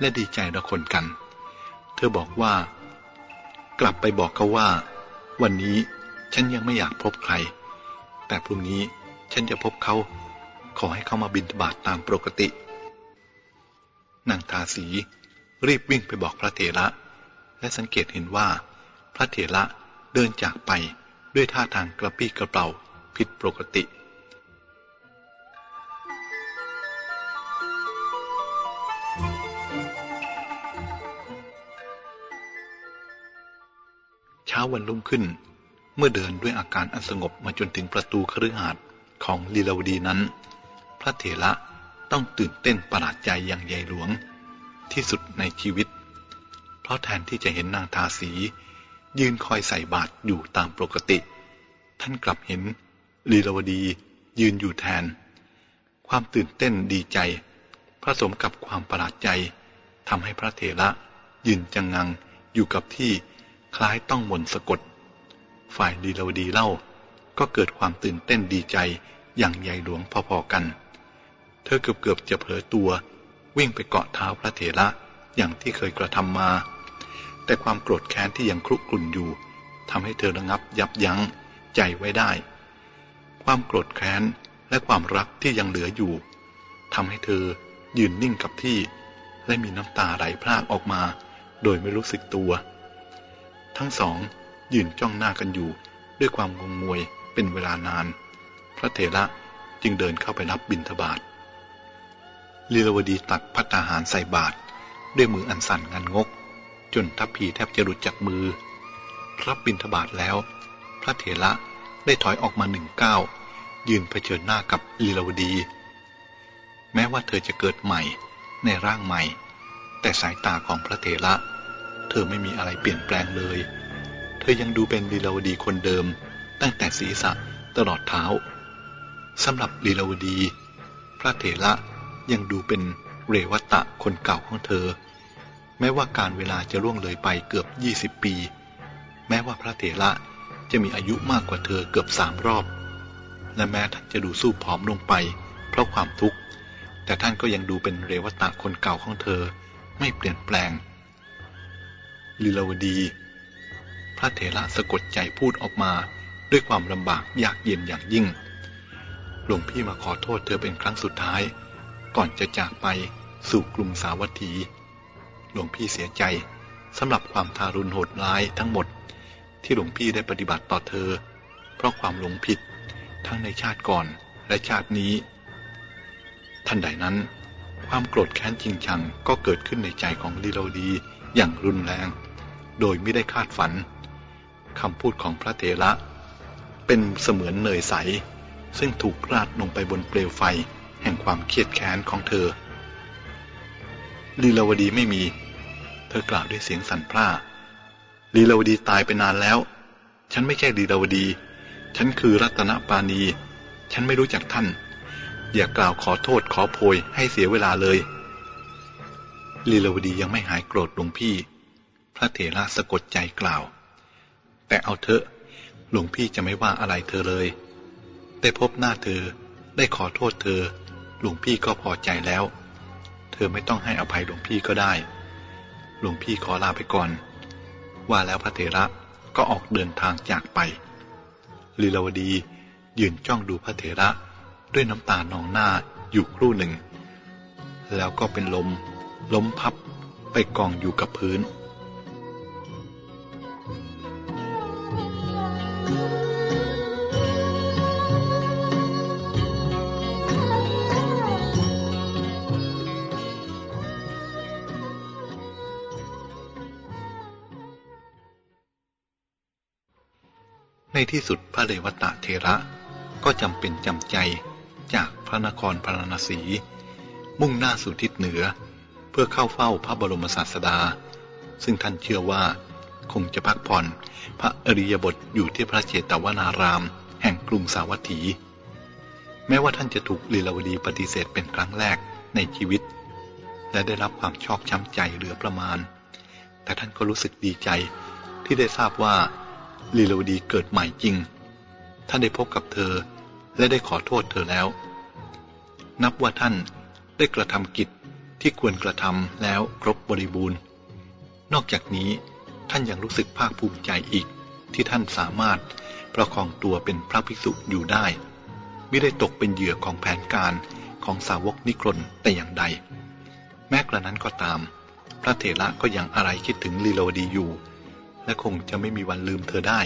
และดีใจระคนกัน เธอบอกว่า กลับไปบอกเขาว่า วันนี้ฉันยังไม่อยากพบใคร แต่พรุ่งนี้ฉันจะพบเขา ขอให้เขามาบินบาตตามปกตินางทาสีรีบวิ่งไปบอกพระเถระ และสังเกตเห็นว่า พระเถระเดินจากไปด้วยท่าทางกระปี้กระเป๋าผิดปกติ เช้าวันรุ่งขึ้น เมื่อเดินด้วยอาการอันสงบมาจนถึงประตูคฤหาสน์ของลีลาวดีนั้น พระเถระต้องตื่นเต้นประหลาดใจอย่างใหญ่หลวงที่สุดในชีวิต เพราะแทนที่จะเห็นนางทาสี ยืนคอยใส่บาตรอยู่ตามปกติ ท่านกลับเห็นลีลาวดียืนอยู่แทน ความตื่นเต้นดีใจ ผสมกับความประหลาดใจทำให้พระเถระยืนจังงังอยู่กับที่คล้ายต้องมนต์สะกด ฝ่ายลีลาวดีเล่าก็เกิดความตื่นเต้นดีใจอย่างใหญ่หลวงพอๆกัน เธอเกือบๆจะเผลอตัววิ่งไปเกาะเท้าพระเถระอย่างที่เคยกระทำมา แต่ความโกรธแค้นที่ยังครุกรุ่นอยู่ทำให้เธอระงับยับยั้งใจไว้ได้ ความโกรธแค้นและความรักที่ยังเหลืออยู่ทำให้เธอยืนนิ่งกับที่ และมีน้ำตาไหลพรากออกมา โดยไม่รู้สึกตัว ทั้งสองยืนจ้องหน้ากันอยู่ด้วยความงงงวยเป็นเวลานาน พระเถระจึงเดินเข้าไปรับบิณฑบาตลีลาวดีตักพัตตาหารใส่บาตรด้วยมืออันสั่นงันงก จนทัพพีแทบจะหลุดจากมือ รับบิณฑบาตแล้ว พระเถระได้ถอยออกมาหนึ่งก้าวยืนเผชิญหน้ากับลีลาวดี แม้ว่าเธอจะเกิดใหม่ในร่างใหม่ แต่สายตาของพระเถระ เธอไม่มีอะไรเปลี่ยนแปลงเลย เธอยังดูเป็นลีลาวดีคนเดิม ตั้งแต่ศีรษะตลอดเท้าสำหรับลีลาวดี พระเถระยังดูเป็นเรวัตะคนเก่าของเธอ ม้ว่าการเวลาจะล่วงเลยไปเกือบยี่สิบปี แม้ว่าพระเถระจะมีอายุมากกว่าเธอเกือบสามรอบ และแม้ท่านจะดูสู้ผอมลงไป เพราะความทุกข์ แต่ท่านก็ยังดูเป็นเรวตะคนเก่าของเธอไม่เปลี่ยนแปลง ลีลาวดี พระเถระสะกดใจพูดออกมาด้วยความลำบากยากเย็นอย่างยิ่ง หลวงพี่มาขอโทษเธอเป็นครั้งสุดท้าย ก่อนจะจากไปสู่กรุงสาวัตถี หลวงพี่เสียใจสำหรับความทารุณโหดร้ายทั้งหมด ที่หลวงพี่ได้ปฏิบัติต่อเธอ เพราะความหลงผิดทั้งในชาติก่อนและชาตินี้ทันใดนั้น ความโกรธแค้นชิงชังก็เกิดขึ้นในใจของลีลาวดีอย่างรุนแรง โดยไม่ได้คาดฝันคำพูดของพระเถระ เป็นเสมือนเนยใส ซึ่งถูกราดลงไปบนเปลวไฟแห่งความเคียดแค้นของเธอลีลาวดีไม่มี เธอกล่าวด้วยเสียงสั่นพร่าลีลาวดีตายไปนานแล้ว ฉันไม่ใช่ลีลาวดี ฉันคือรัตนปานี ฉันไม่รู้จักท่าน อย่ากล่าวขอโทษขอโพยให้เสียเวลาเลยลีลาวดียังไม่หายโกรธหลวงพี่ พระเถระสะกดใจกล่าว แต่เอาเถอะ หลวงพี่จะไม่ว่าอะไรเธอเลย ได้พบหน้าเธอ ได้ขอโทษเธอ หลวงพี่ก็พอใจแล้ว เธอไม่ต้องให้อภัยหลวงพี่ก็ได้ หลวงพี่ขอลาไปก่อน ว่าแล้วพระเถระก็ออกเดินทางจากไป ลีลาวดียืนจ้องดูพระเถระด้วยน้ำตานองหน้าอยู่ครู่หนึ่ง แล้วก็เป็นลมล้มพับไปกองอยู่กับพื้น ในที่สุดพระเรวตะเทระก็จำเป็นจำใจจากพระนครพราณสี มุ่งหน้าสู่ทิศเหนือ เพื่อเข้าเฝ้าพระบรมศาสดา ซึ่งท่านเชื่อว่า คงจะพักผ่อนพระอริยบทอยู่ที่พระเจตวนาราม แห่งกรุงสาวัตถี แม้ว่าท่านจะถูกลีลาวดีปฏิเสธเป็นครั้งแรกในชีวิต และได้รับความชอกช้ำใจเหลือประมาณ แต่ท่านก็รู้สึกดีใจที่ได้ทราบว่า ลีลวดีเกิดใหม่จริง ท่านได้พบกับเธอและได้ขอโทษเธอแล้ว นับว่าท่านได้กระทำกิจที่ควรกระทำแล้วครบบริบูรณ์ นอกจากนี้ท่านยังรู้สึกภาคภูมิใจอีกที่ท่านสามารถประคองตัวเป็นพระภิกษุอยู่ได้ ไม่ได้ตกเป็นเหยื่อของแผนการของสาวกนิครนแต่อย่างใด แม้กระนั้นก็ตาม พระเถระก็ยังอะไรคิดถึงลีโลดีอยู่ และคงจะไม่มีวันลืมเธอได้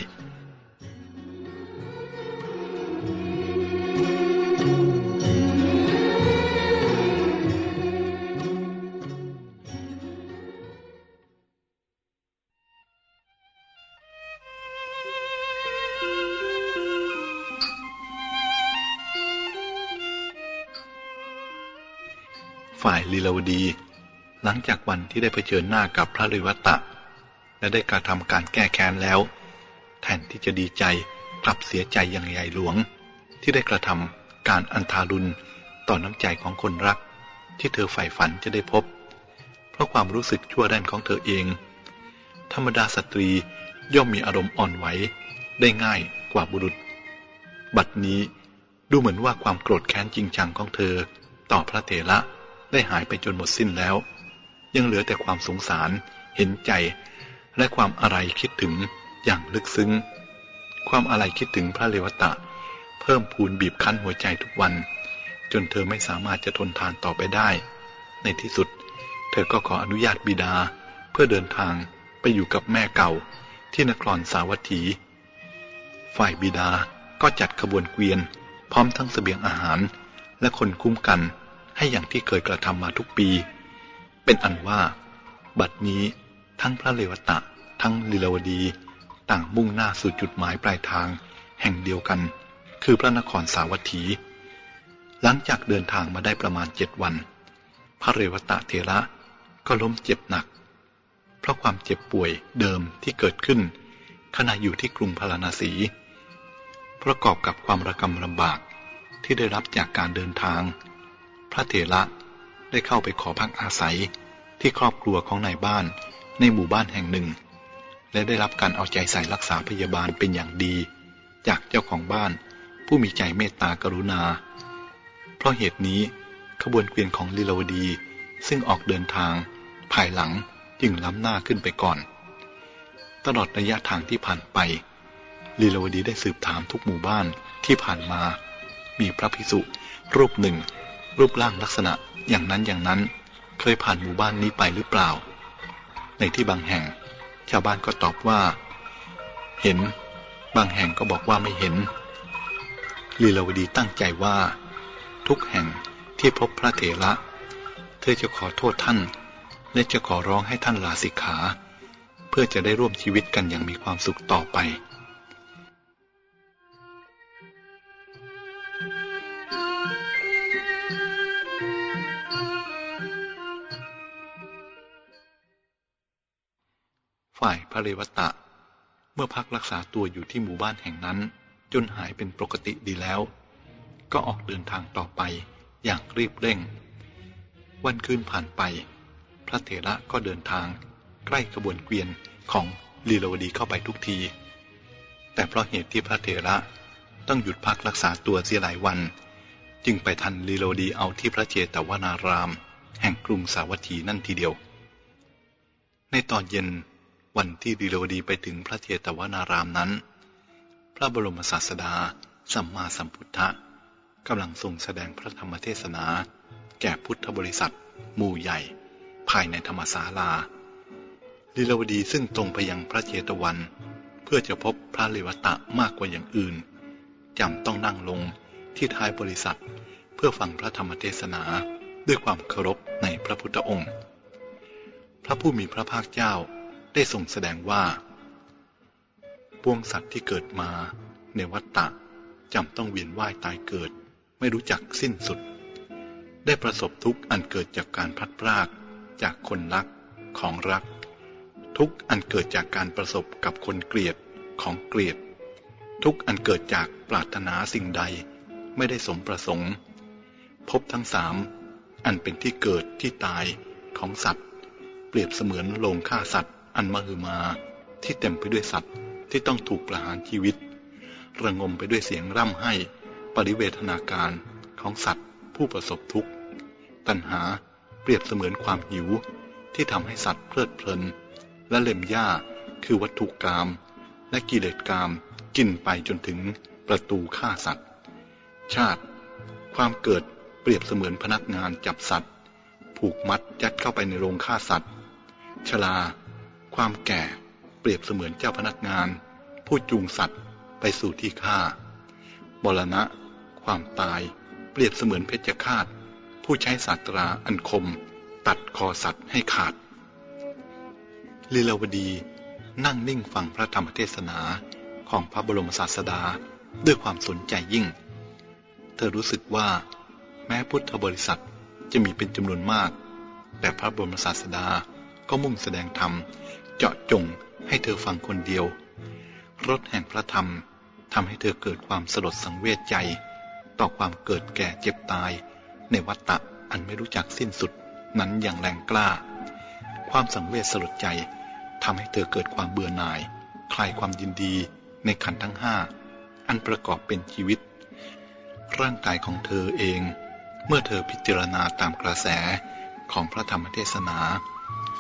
ฝ่ายลีลาวดี หลังจากวันที่ได้เผชิญหน้ากับพระฤวัตะ และได้กระทำการแก้แค้นแล้ว แทนที่จะดีใจกลับเสียใจอย่างใหญ่หลวง ที่ได้กระทำการอันทารุณต่อน้ำใจของคนรัก ที่เธอใฝ่ฝันจะได้พบ เพราะความรู้สึกชั่วด้านของเธอเอง ธรรมดาสตรีย่อมมีอารมณ์อ่อนไหวได้ง่ายกว่าบุรุษ บัดนี้ดูเหมือนว่าความโกรธแค้นจริงจังของเธอ ต่อพระเถระได้หายไปจนหมดสิ้นแล้ว ยังเหลือแต่ความสงสารเห็นใจ และความอะไรคิดถึงอย่างลึกซึ้ง ความอะไรคิดถึงพระเลวตะ เพิ่มพูนบีบคั้นหัวใจทุกวัน จนเธอไม่สามารถจะทนทานต่อไปได้ ในที่สุด เธอก็ขออนุญาตบิดาเพื่อเดินทางไปอยู่กับแม่เก่าที่นครสาวัตถี ฝ่ายบิดาก็จัดขบวนเกวียน พร้อมทั้งสเสบียงอาหาร และคนคุ้มกันให้อย่างที่เคยกระทำมาทุกปี เป็นอันว่า บัดนี้ ทั้งพระเลวตะ ทั้งลีลาวดี ต่างมุ่งหน้าสู่จุดหมายปลายทาง แห่งเดียวกัน คือพระนครสาวัตถี หลังจากเดินทางมาได้ประมาณเจ็ดวัน พระเรวตะเทระก็ล้มเจ็บหนัก เพราะความเจ็บป่วยเดิมที่เกิดขึ้น ขณะอยู่ที่กรุงพาราณสี ประกอบกับความระกำลำบากที่ได้รับจากการเดินทาง พระเถระได้เข้าไปขอพักอาศัยที่ครอบครัวของนายบ้าน ในหมู่บ้านแห่งหนึ่ง และได้รับการเอาใจใส่รักษาพยาบาลเป็นอย่างดี จากเจ้าของบ้าน ผู้มีใจเมตตากรุณา เพราะเหตุนี้ขบวนเกวียนของลีลาวดีซึ่งออกเดินทาง ภายหลังจึงล้ำหน้าขึ้นไปก่อน ตลอดระยะทางที่ผ่านไปลีลาวดีได้สืบถามทุกหมู่บ้านที่ผ่านมา มีพระภิกษุรูปหนึ่ง รูปร่างลักษณะอย่างนั้นอย่างนั้น เคยผ่านหมู่บ้านนี้ไปหรือเปล่า ในที่บางแห่ง ชาวบ้านก็ตอบว่า เห็น บางแห่งก็บอกว่าไม่เห็น ลีลาวดีตั้งใจว่า ทุกแห่งที่พบพระเถระ เธอจะขอโทษท่าน และจะขอร้องให้ท่านลาสิกขา เพื่อจะได้ร่วมชีวิตกันอย่างมีความสุขต่อไป ฝ่ายพระเรวตะ เมื่อพักรักษาตัวอยู่ที่หมู่บ้านแห่งนั้น จนหายเป็นปกติดีแล้ว ก็ออกเดินทางต่อไปอย่างรีบเร่ง วันคืนผ่านไป พระเถระก็เดินทางใกล้กระบวนเกวียนของลีโลวดีเข้าไปทุกที แต่เพราะเหตุที่พระเถระต้องหยุดพักรักษาตัวเสียหลายวัน จึงไปทันลีโลดีเอาที่พระเจตวนาราม แห่งกรุงสาวัตถีนั่นทีเดียว ในตอนเย็น วันที่ดีโลดีไปถึงพระเจตวนารามนั้น พระบรมศาสดา สัมมาสัมพุทธะกำลังทรงแสดงพระธรรมเทศนา แก่พุทธบริษัท หมู่ใหญ่ ภายในธรรมศาลาลีลวดีซึ่งตรงไปยังพระเจตวัน เพื่อจะพบพระเลวตะมากกว่าอย่างอื่นจำต้องนั่งลงที่ท้ายบริษัท เพื่อฟังพระธรรมเทศนาด้วยความเคารพในพระพุทธองค์ พระผู้มีพระภาคเจ้า ได้ทรงแสดงว่าปวงสัตว์ที่เกิดมาในวัฏฏะจำต้องเวียนว่ายตายเกิด ไม่รู้จักสิ้นสุด ได้ประสบทุกข์อันเกิดจากการพลัดพราก จากคนรักของรัก ทุกข์อันเกิดจากการประสบกับคนเกลียดของเกลียด ทุกข์อันเกิดจากปรารถนาสิ่งใด ไม่ได้สมประสงค์พบทั้งสามอันเป็นที่เกิดที่ตายของสัตว์ เปรียบเสมือนโรงฆ่าสัตว์ อันมหึมาที่เต็มไปด้วยสัตว์ที่ต้องถูกประหารชีวิต ระงมไปด้วยเสียงร่ำไห้ ปริเวทนาการของสัตว์ ผู้ประสบทุกข์ ตัณหาเปรียบเสมือนความหิว ที่ทำให้สัตว์เพลิดเพลิน และเล็มหญ้าคือวัตถุกรรมและกิเลสกรรมกินไปจนถึงประตูฆ่าสัตว์ ชาติ ความเกิดเปรียบเสมือนพนักงานจับสัตว์ ผูกมัดยัดเข้าไปในโรงฆ่าสัตว์ ชลา ความแก่เปรียบเสมือนเจ้าพนักงาน ผู้จูงสัตว์ไปสู่ที่ฆ่าบรณะ ความตาย เปรียบเสมือนเพชฌฆาต ผู้ใช้ศาสตราอันคม ตัดคอสัตว์ให้ขาด ลีลาวดีนั่งนิ่งฟังพระธรรมเทศนาของพระบรมศาสดาด้วยความสนใจยิ่ง เธอรู้สึกว่า แม้พุทธบริษัทจะมีเป็นจำนวนมาก แต่พระบรมศาสดาก็มุ่งแสดงธรรม เจาะจงให้เธอฟังคนเดียวรถแห่งพระธรรมทำให้เธอเกิดความสลดสังเวชใจ ต่อความเกิดแก่เจ็บตาย ในวัฏฏะอันไม่รู้จักสิ้นสุดนั้นอย่างแรงกล้า ความสังเวชสลดใจทำให้เธอเกิดความเบื่อหน่าย คลายความยินดีในขันทั้งห้าอันประกอบเป็นชีวิต ร่างกายของเธอเอง เมื่อเธอพิจารณาตามกระแสของพระธรรมเทศนา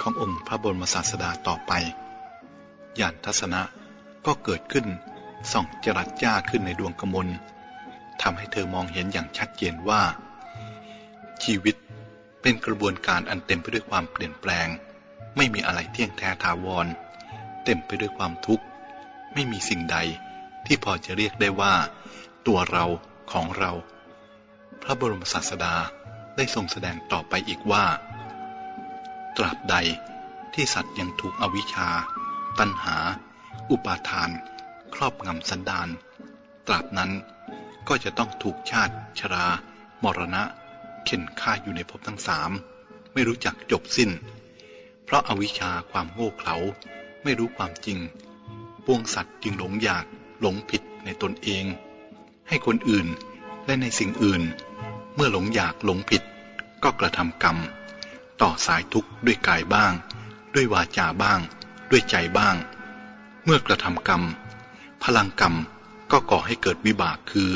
ขององค์พระบรมศาสดาต่อไปญาณทัศนะก็เกิดขึ้นส่องจรัสจ้าขึ้นในดวงกมลทำให้เธอมองเห็นอย่างชัดเจนว่า ชีวิตเป็นกระบวนการอันเต็มไปด้วยความเปลี่ยนแปลง ไม่มีอะไรเที่ยงแท้ถาวร เต็มไปด้วยความทุกข์ ไม่มีสิ่งใดที่พอจะเรียกได้ว่า ตัวเราของเรา พระบรมศาสดาได้ทรงแสดงต่อไปอีกว่า ตราบใดที่สัตว์ยังถูกอวิชชา ตัณหา อุปาทาน ครอบงำสันดาน ตราบนั้นก็จะต้องถูกชาติ ชรา มรณะ เข็นฆ่าอยู่ในภพทั้งสาม ไม่รู้จักจบสิ้น เพราะอาวิชชาความโง่เขลาไม่รู้ความจริง ปวงสัตว์จึงหลงอยากหลงผิดในตนเอง ให้คนอื่นและในสิ่งอื่น เมื่อหลงอยากหลงผิดก็กระทำกรรม ต่อสายทุกข์ด้วยกายบ้าง ด้วยวาจาบ้าง ด้วยใจบ้าง เมื่อกระทำกรรม พลังกรรมก็ก่อให้เกิดวิบากคือ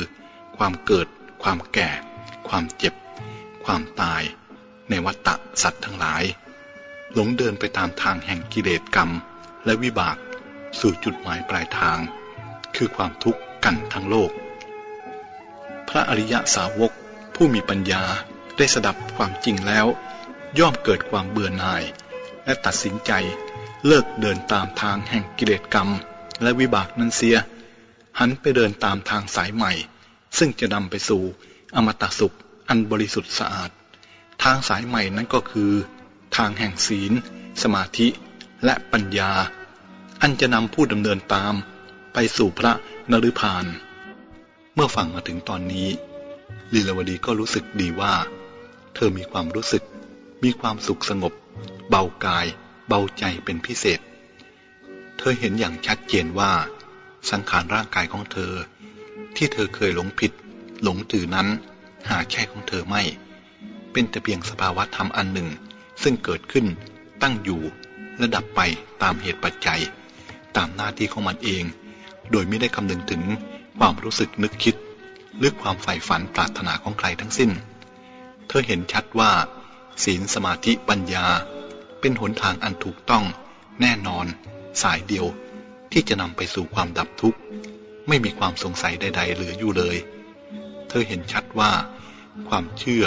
ความเกิด ความแก่ ความเจ็บ ความตาย ในวัฏฏะสัตว์ทั้งหลาย หลงเดินไปตามทางแห่งกิเลสกรรม และวิบากสู่จุดหมายปลายทาง คือความทุกข์กันทั้งโลก พระอริยสาวกผู้มีปัญญาได้สดับความจริงแล้ว ย่อมเกิดความเบื่อหน่าย และตัดสินใจเลิกเดินตามทางแห่งกิเลสกรรม และวิบากนั้นเสีย หันไปเดินตามทางสายใหม่ ซึ่งจะนำไปสู่อมตะสุขอันบริสุทธิ์สะอาด ทางสายใหม่นั้นก็คือ ทางแห่งศีล สมาธิ และปัญญา อันจะนำผู้ดำเนินตาม ไปสู่พระนฤพานเมื่อฟังมาถึงตอนนี้ ลีลาวดีก็รู้สึกดีว่า เธอมีความรู้สึก มีความสุขสงบ เบากาย เบาใจเป็นพิเศษ เธอเห็นอย่างชัดเจนว่า สังขารร่างกายของเธอ ที่เธอเคยหลงผิด หลงถือนั้น หาใช่ของเธอไม่ เป็นแต่เพียงสภาวะธรรมอันหนึ่ง ซึ่งเกิดขึ้น ตั้งอยู่และดับไปตามเหตุปัจจัย ตามหน้าที่ของมันเอง โดยไม่ได้คำนึงถึงความรู้สึกนึกคิดหรือความใฝ่ฝันปรารถนาของใครทั้งสิ้น เธอเห็นชัดว่า ศีลสมาธิปัญญา เป็นหนทางอันถูกต้องแน่นอน สายเดียวที่จะนำไปสู่ความดับทุกข์ ไม่มีความสงสัยใด ๆ เหลืออยู่เลย เธอเห็นชัดว่า ความเชื่อ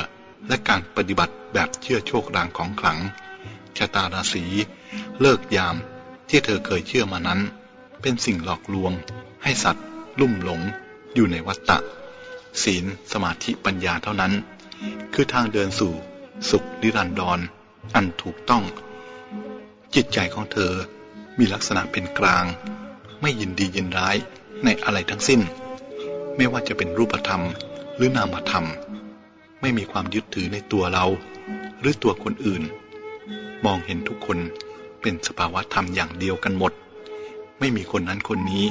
และการปฏิบัติแบบเชื่อโชครางของขลังชะตาราศีเลิกยามที่เธอเคยเชื่อมานั้น เป็นสิ่งหลอกลวง ให้สัตว์ ลุ่มหลง อยู่ในวัฏฏะศีลสมาธิปัญญาเท่านั้น คือทางเดินสู่ สุขนิรันดรอันถูกต้อง จิตใจของเธอมีลักษณะเป็นกลาง ไม่ยินดียินร้ายในอะไรทั้งสิ้น ไม่ว่าจะเป็นรูปธรรมหรือนามธรรม ไม่มีความยึดถือในตัวเรา หรือตัวคนอื่น มองเห็นทุกคนเป็นสภาวะธรรมอย่างเดียวกันหมด ไม่มีคนนั้นคนนี้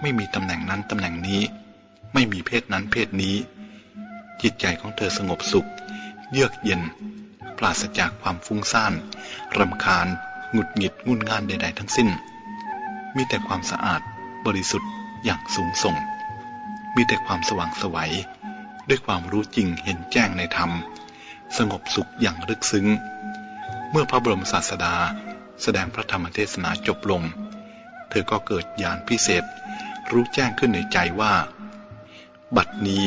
ไม่มีตำแหน่งนั้นตำแหน่งนี้ ไม่มีเพศนั้นเพศนี้ จิตใจของเธอสงบสุข เยือกเย็น ปราศจากความฟุ้งซ่านรำคาญหงุดหงิดงุนง่านใด ๆ ทั้งสิ้น มีแต่ความสะอาดบริสุทธิ์อย่างสูงส่ง มีแต่ความสว่างสวัย ด้วยความรู้จริงเห็นแจ้งในธรรม สงบสุขอย่างลึกซึ้ง เมื่อพระบรมศาสดาแสดงพระธรรมเทศนาจบลง เธอก็เกิดญาณพิเศษ รู้แจ้งขึ้นในใจว่า บัดนี้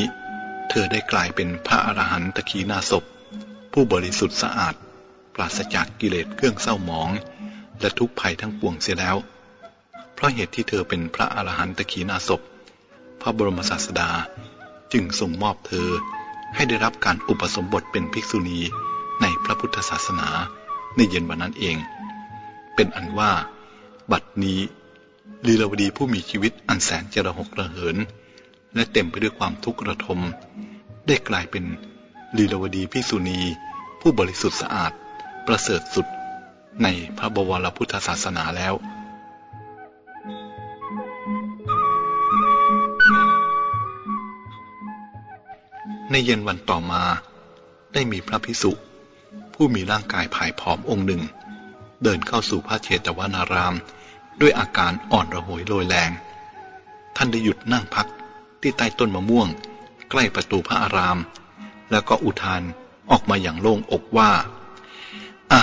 เธอได้กลายเป็นพระอรหันตขีนาศพ ผู้บริสุทธิ์สะอาด ปราศจากกิเลสเครื่องเศร้าหมอง และทุกภัยทั้งปวงเสียแล้ว เพราะเหตุที่เธอเป็นพระอรหันตขีนาศพ พระบรมศาสดาจึงทรงมอบเธอให้ได้รับการอุปสมบทเป็นภิกษุณีในพระพุทธศาสนาในเย็นวันนั้นเอง เป็นอันว่า บัดนี้ลีลาวดีผู้มีชีวิตอันแสนจะระหกระเหิน และเต็มไปด้วยความทุกข์ระทม ได้กลายเป็นลีลาวดีภิกษุณี ผู้บริสุทธิ์สะอาด ประเสริฐสุดในพระบวรพุทธศาสนาแล้ว ในเย็นวันต่อมา ได้มีพระพิสุผู้มีร่างกายผายผอมองค์หนึ่ง เดินเข้าสู่พระเชตวนาราม ด้วยอาการอ่อนระหวยโรยแรง ท่านได้หยุดนั่งพักที่ใต้ต้นมะม่วง ใกล้ประตูพระอาราม แล้วก็อุทาน ออกมาอย่างโล่งอกว่า อ่า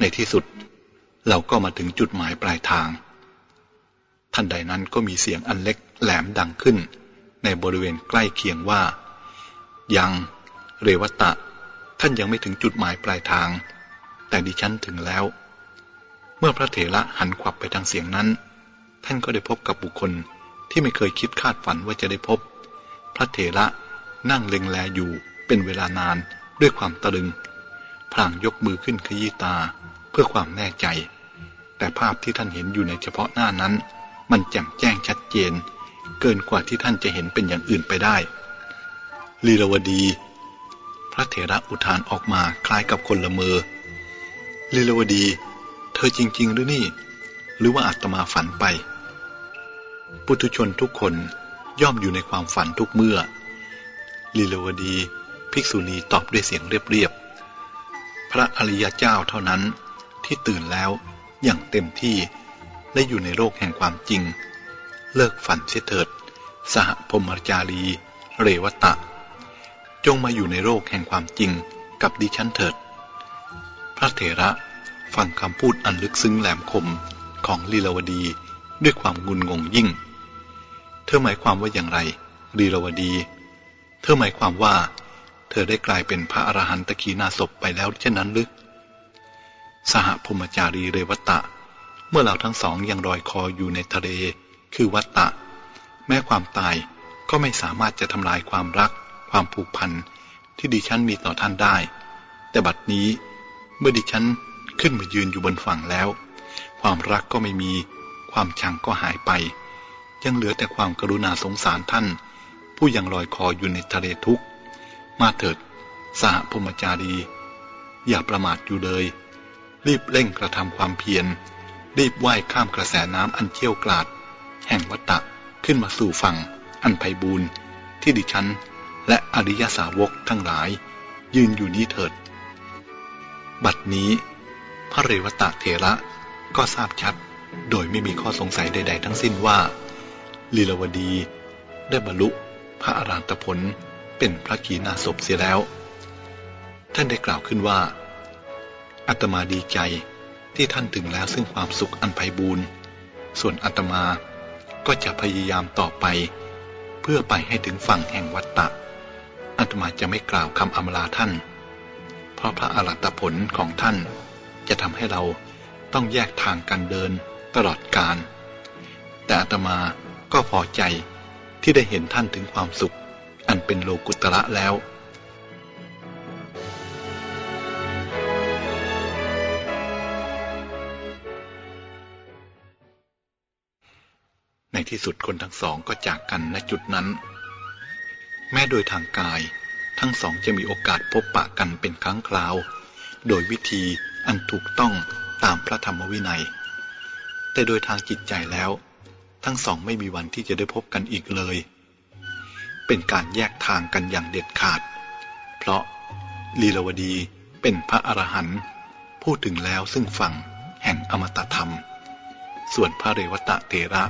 ในที่สุด เราก็มาถึงจุดหมายปลายทาง ท่านใดนั้นก็มีเสียงอันเล็กแหลมดังขึ้น ในบริเวณใกล้เคียงว่า ยังเรวตะ ท่านยังไม่ถึงจุดหมายปลายทาง แต่ดิฉันถึงแล้ว เมื่อพระเถระหันขวับไปทางเสียงนั้น ท่านก็ได้พบกับบุคคลที่ไม่เคยคิดคาดฝันว่าจะได้พบ พระเถระนั่งเล็งแลอยู่เป็นเวลานาน ด้วยความตะลึง พลางยกมือขึ้นขยี้ตาเพื่อความแน่ใจ แต่ภาพที่ท่านเห็นอยู่ในเฉพาะหน้านั้น มันแจ่มแจ้งชัดเจน เกินกว่าที่ท่านจะเห็นเป็นอย่างอื่นไปได้ ลีลาวดี พระเถระอุทานออกมาคล้ายกับคนละเมอลีลาวดี เธอจริง ๆ หรือนี่ หรือว่าอาตมาฝันไป ปุถุชนทุกคนย่อมอยู่ในความฝันทุกเมื่อลีลาวดี ภิกษุณีตอบด้วยเสียงเรียบๆ พระอริยเจ้าเท่านั้นที่ตื่นแล้วอย่างเต็มที่และอยู่ในโลกแห่งความจริง เลิกฝันเสียเถิด สหพมรจารี เรวตะ จงมาอยู่ในโลกแห่งความจริงกับดิฉันเถิด พระเถระฟังคำพูดอันลึกซึ้งแหลมคมของลีลาวดีด้วยความงุนงงยิ่ง เธอหมายความว่าอย่างไรลีลาวดี เธอหมายความว่า เธอได้กลายเป็นพระอรหันตขีนาศพไปแล้วเช่นนั้นหรือสหพรหมจารีเรวตะ เมื่อเราทั้งสองยังลอยคออยู่ในทะเล คือวัตตะ แม้ความตายก็ไม่สามารถจะทำลายความรัก ความผูกพันที่ดิฉันมีต่อท่านได้ แต่บัดนี้ เมื่อดิฉันขึ้นมายืนอยู่บนฝั่งแล้ว ความรักก็ไม่มี ความชังก็หายไป ยังเหลือแต่ความกรุณาสงสารท่าน ผู้ยังลอยคออยู่ในทะเลทุกข์ มาเถิดสหพมจารี อย่าประมาทอยู่เลย รีบเร่งกระทำความเพียร รีบว่ายข้ามกระแสน้ำอันเชี่ยวกราด แห่งวัตตะขึ้นมาสู่ฝั่ง อันไพบูรณ์ที่ดิฉัน และอริยสาวกทั้งหลาย ยืนอยู่นี้เถิด บัดนี้ พระเรวตะเถระก็ทราบชัดโดยไม่มีข้อสงสัยใด ๆ ทั้งสิ้นว่า ลีลาวดีได้บรรลุพระอรหันตผล เป็นพระกีนาศพเสียแล้ว ท่านได้กล่าวขึ้นว่าอาตมาดีใจที่ท่านถึงแล้วซึ่งความสุขอันไพบูรณ์ ส่วนอาตมาก็จะพยายามต่อไป เพื่อไปให้ถึงฝั่งแห่งวัตตะอาตมาจะไม่กล่าวคำอำลาท่าน เพราะพระอรัตผลของท่านจะทำให้เราต้องแยกทางกันเดินตลอดกาลแต่อาตมาก็พอใจที่ได้เห็นท่านถึงความสุข อันเป็นโลกุตระแล้ว ในที่สุดคนทั้งสองก็จากกันณจุดนั้น แม้โดยทางกาย ทั้งสองจะมีโอกาสพบปะกันเป็นครั้งคราว โดยวิธีอันถูกต้องตามพระธรรมวินัย แต่โดยทางจิตใจแล้ว ทั้งสองไม่มีวันที่จะได้พบกันอีกเลย เป็นการแยกทางกันอย่างเด็ดขาด เพราะลีลาวดีเป็นพระอรหันต์พูดถึงแล้วซึ่งฝั่งแห่งอมตะธรรม ส่วนพระเรวตะเถระ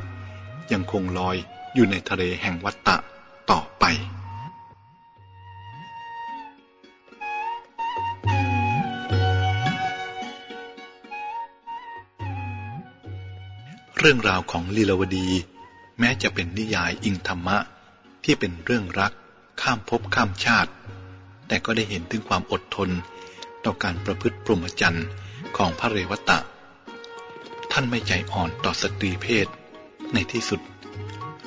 ยังคงลอยอยู่ในทะเลแห่งวัตตะต่อไปเรื่องราวของลีลาวดี แม้จะเป็นนิยายอิงธรรมะ ที่เป็นเรื่องรักข้ามภพข้ามชาติ แต่ก็ได้เห็นถึงความอดทน ต่อการประพฤติพรหมจรรย์ของพระเรวตะ ท่านไม่ใจอ่อนต่อสตรีเพศ ในที่สุด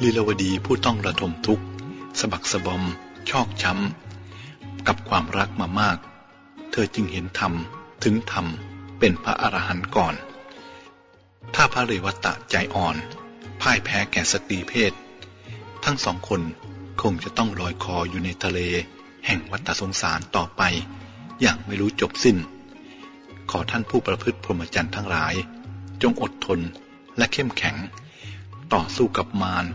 ลีลาวดีผู้ต้องระทมทุกข์สะบักสะบอม ชอกช้ำ กับความรักมามาก เธอจึงเห็นธรรม ถึงธรรม เป็นพระอรหันต์ก่อน ถ้าพระเรวตะใจอ่อน พ่ายแพ้แก่สตรีเพศ ทั้งสองคนคงจะต้องลอยคออยู่ในทะเล แห่งวัฏสงสารต่อไป อย่างไม่รู้จบสิ้น ขอท่านผู้ประพฤติพรหมจรรย์ทั้งหลาย จงอดทนและเข้มแข็ง ต่อสู้กับมาร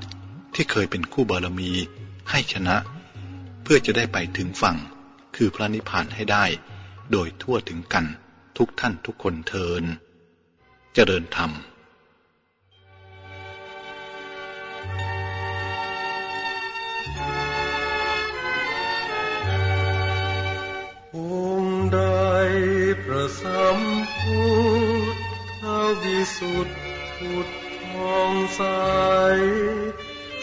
ที่เคยเป็นคู่บารมีให้ชนะ เพื่อจะได้ไปถึงฝั่ง คือพระนิพพานให้ได้ โดยทั่วถึงกันทุกท่านทุกคนเทินเจริญธรรม
สัมพุทธวิสุทธิพุทธทองใส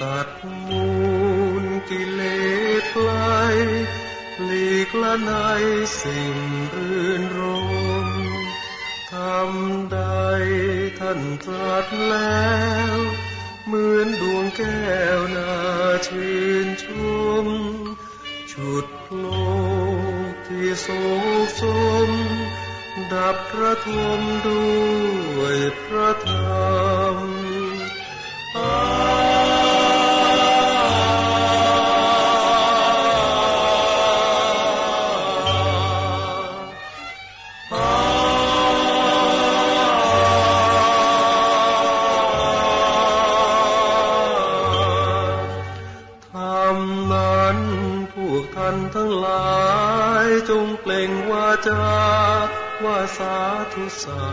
ตัดมูลกิเลสไกลหลีกละในสิ่งรื่นรมทำใดท่านตรัสแล้ว เหมือนดวงแก้วนาชื่นชมฉุดโลกที่โศกสม ดับพระทุมด้วยพระธรรมาธุ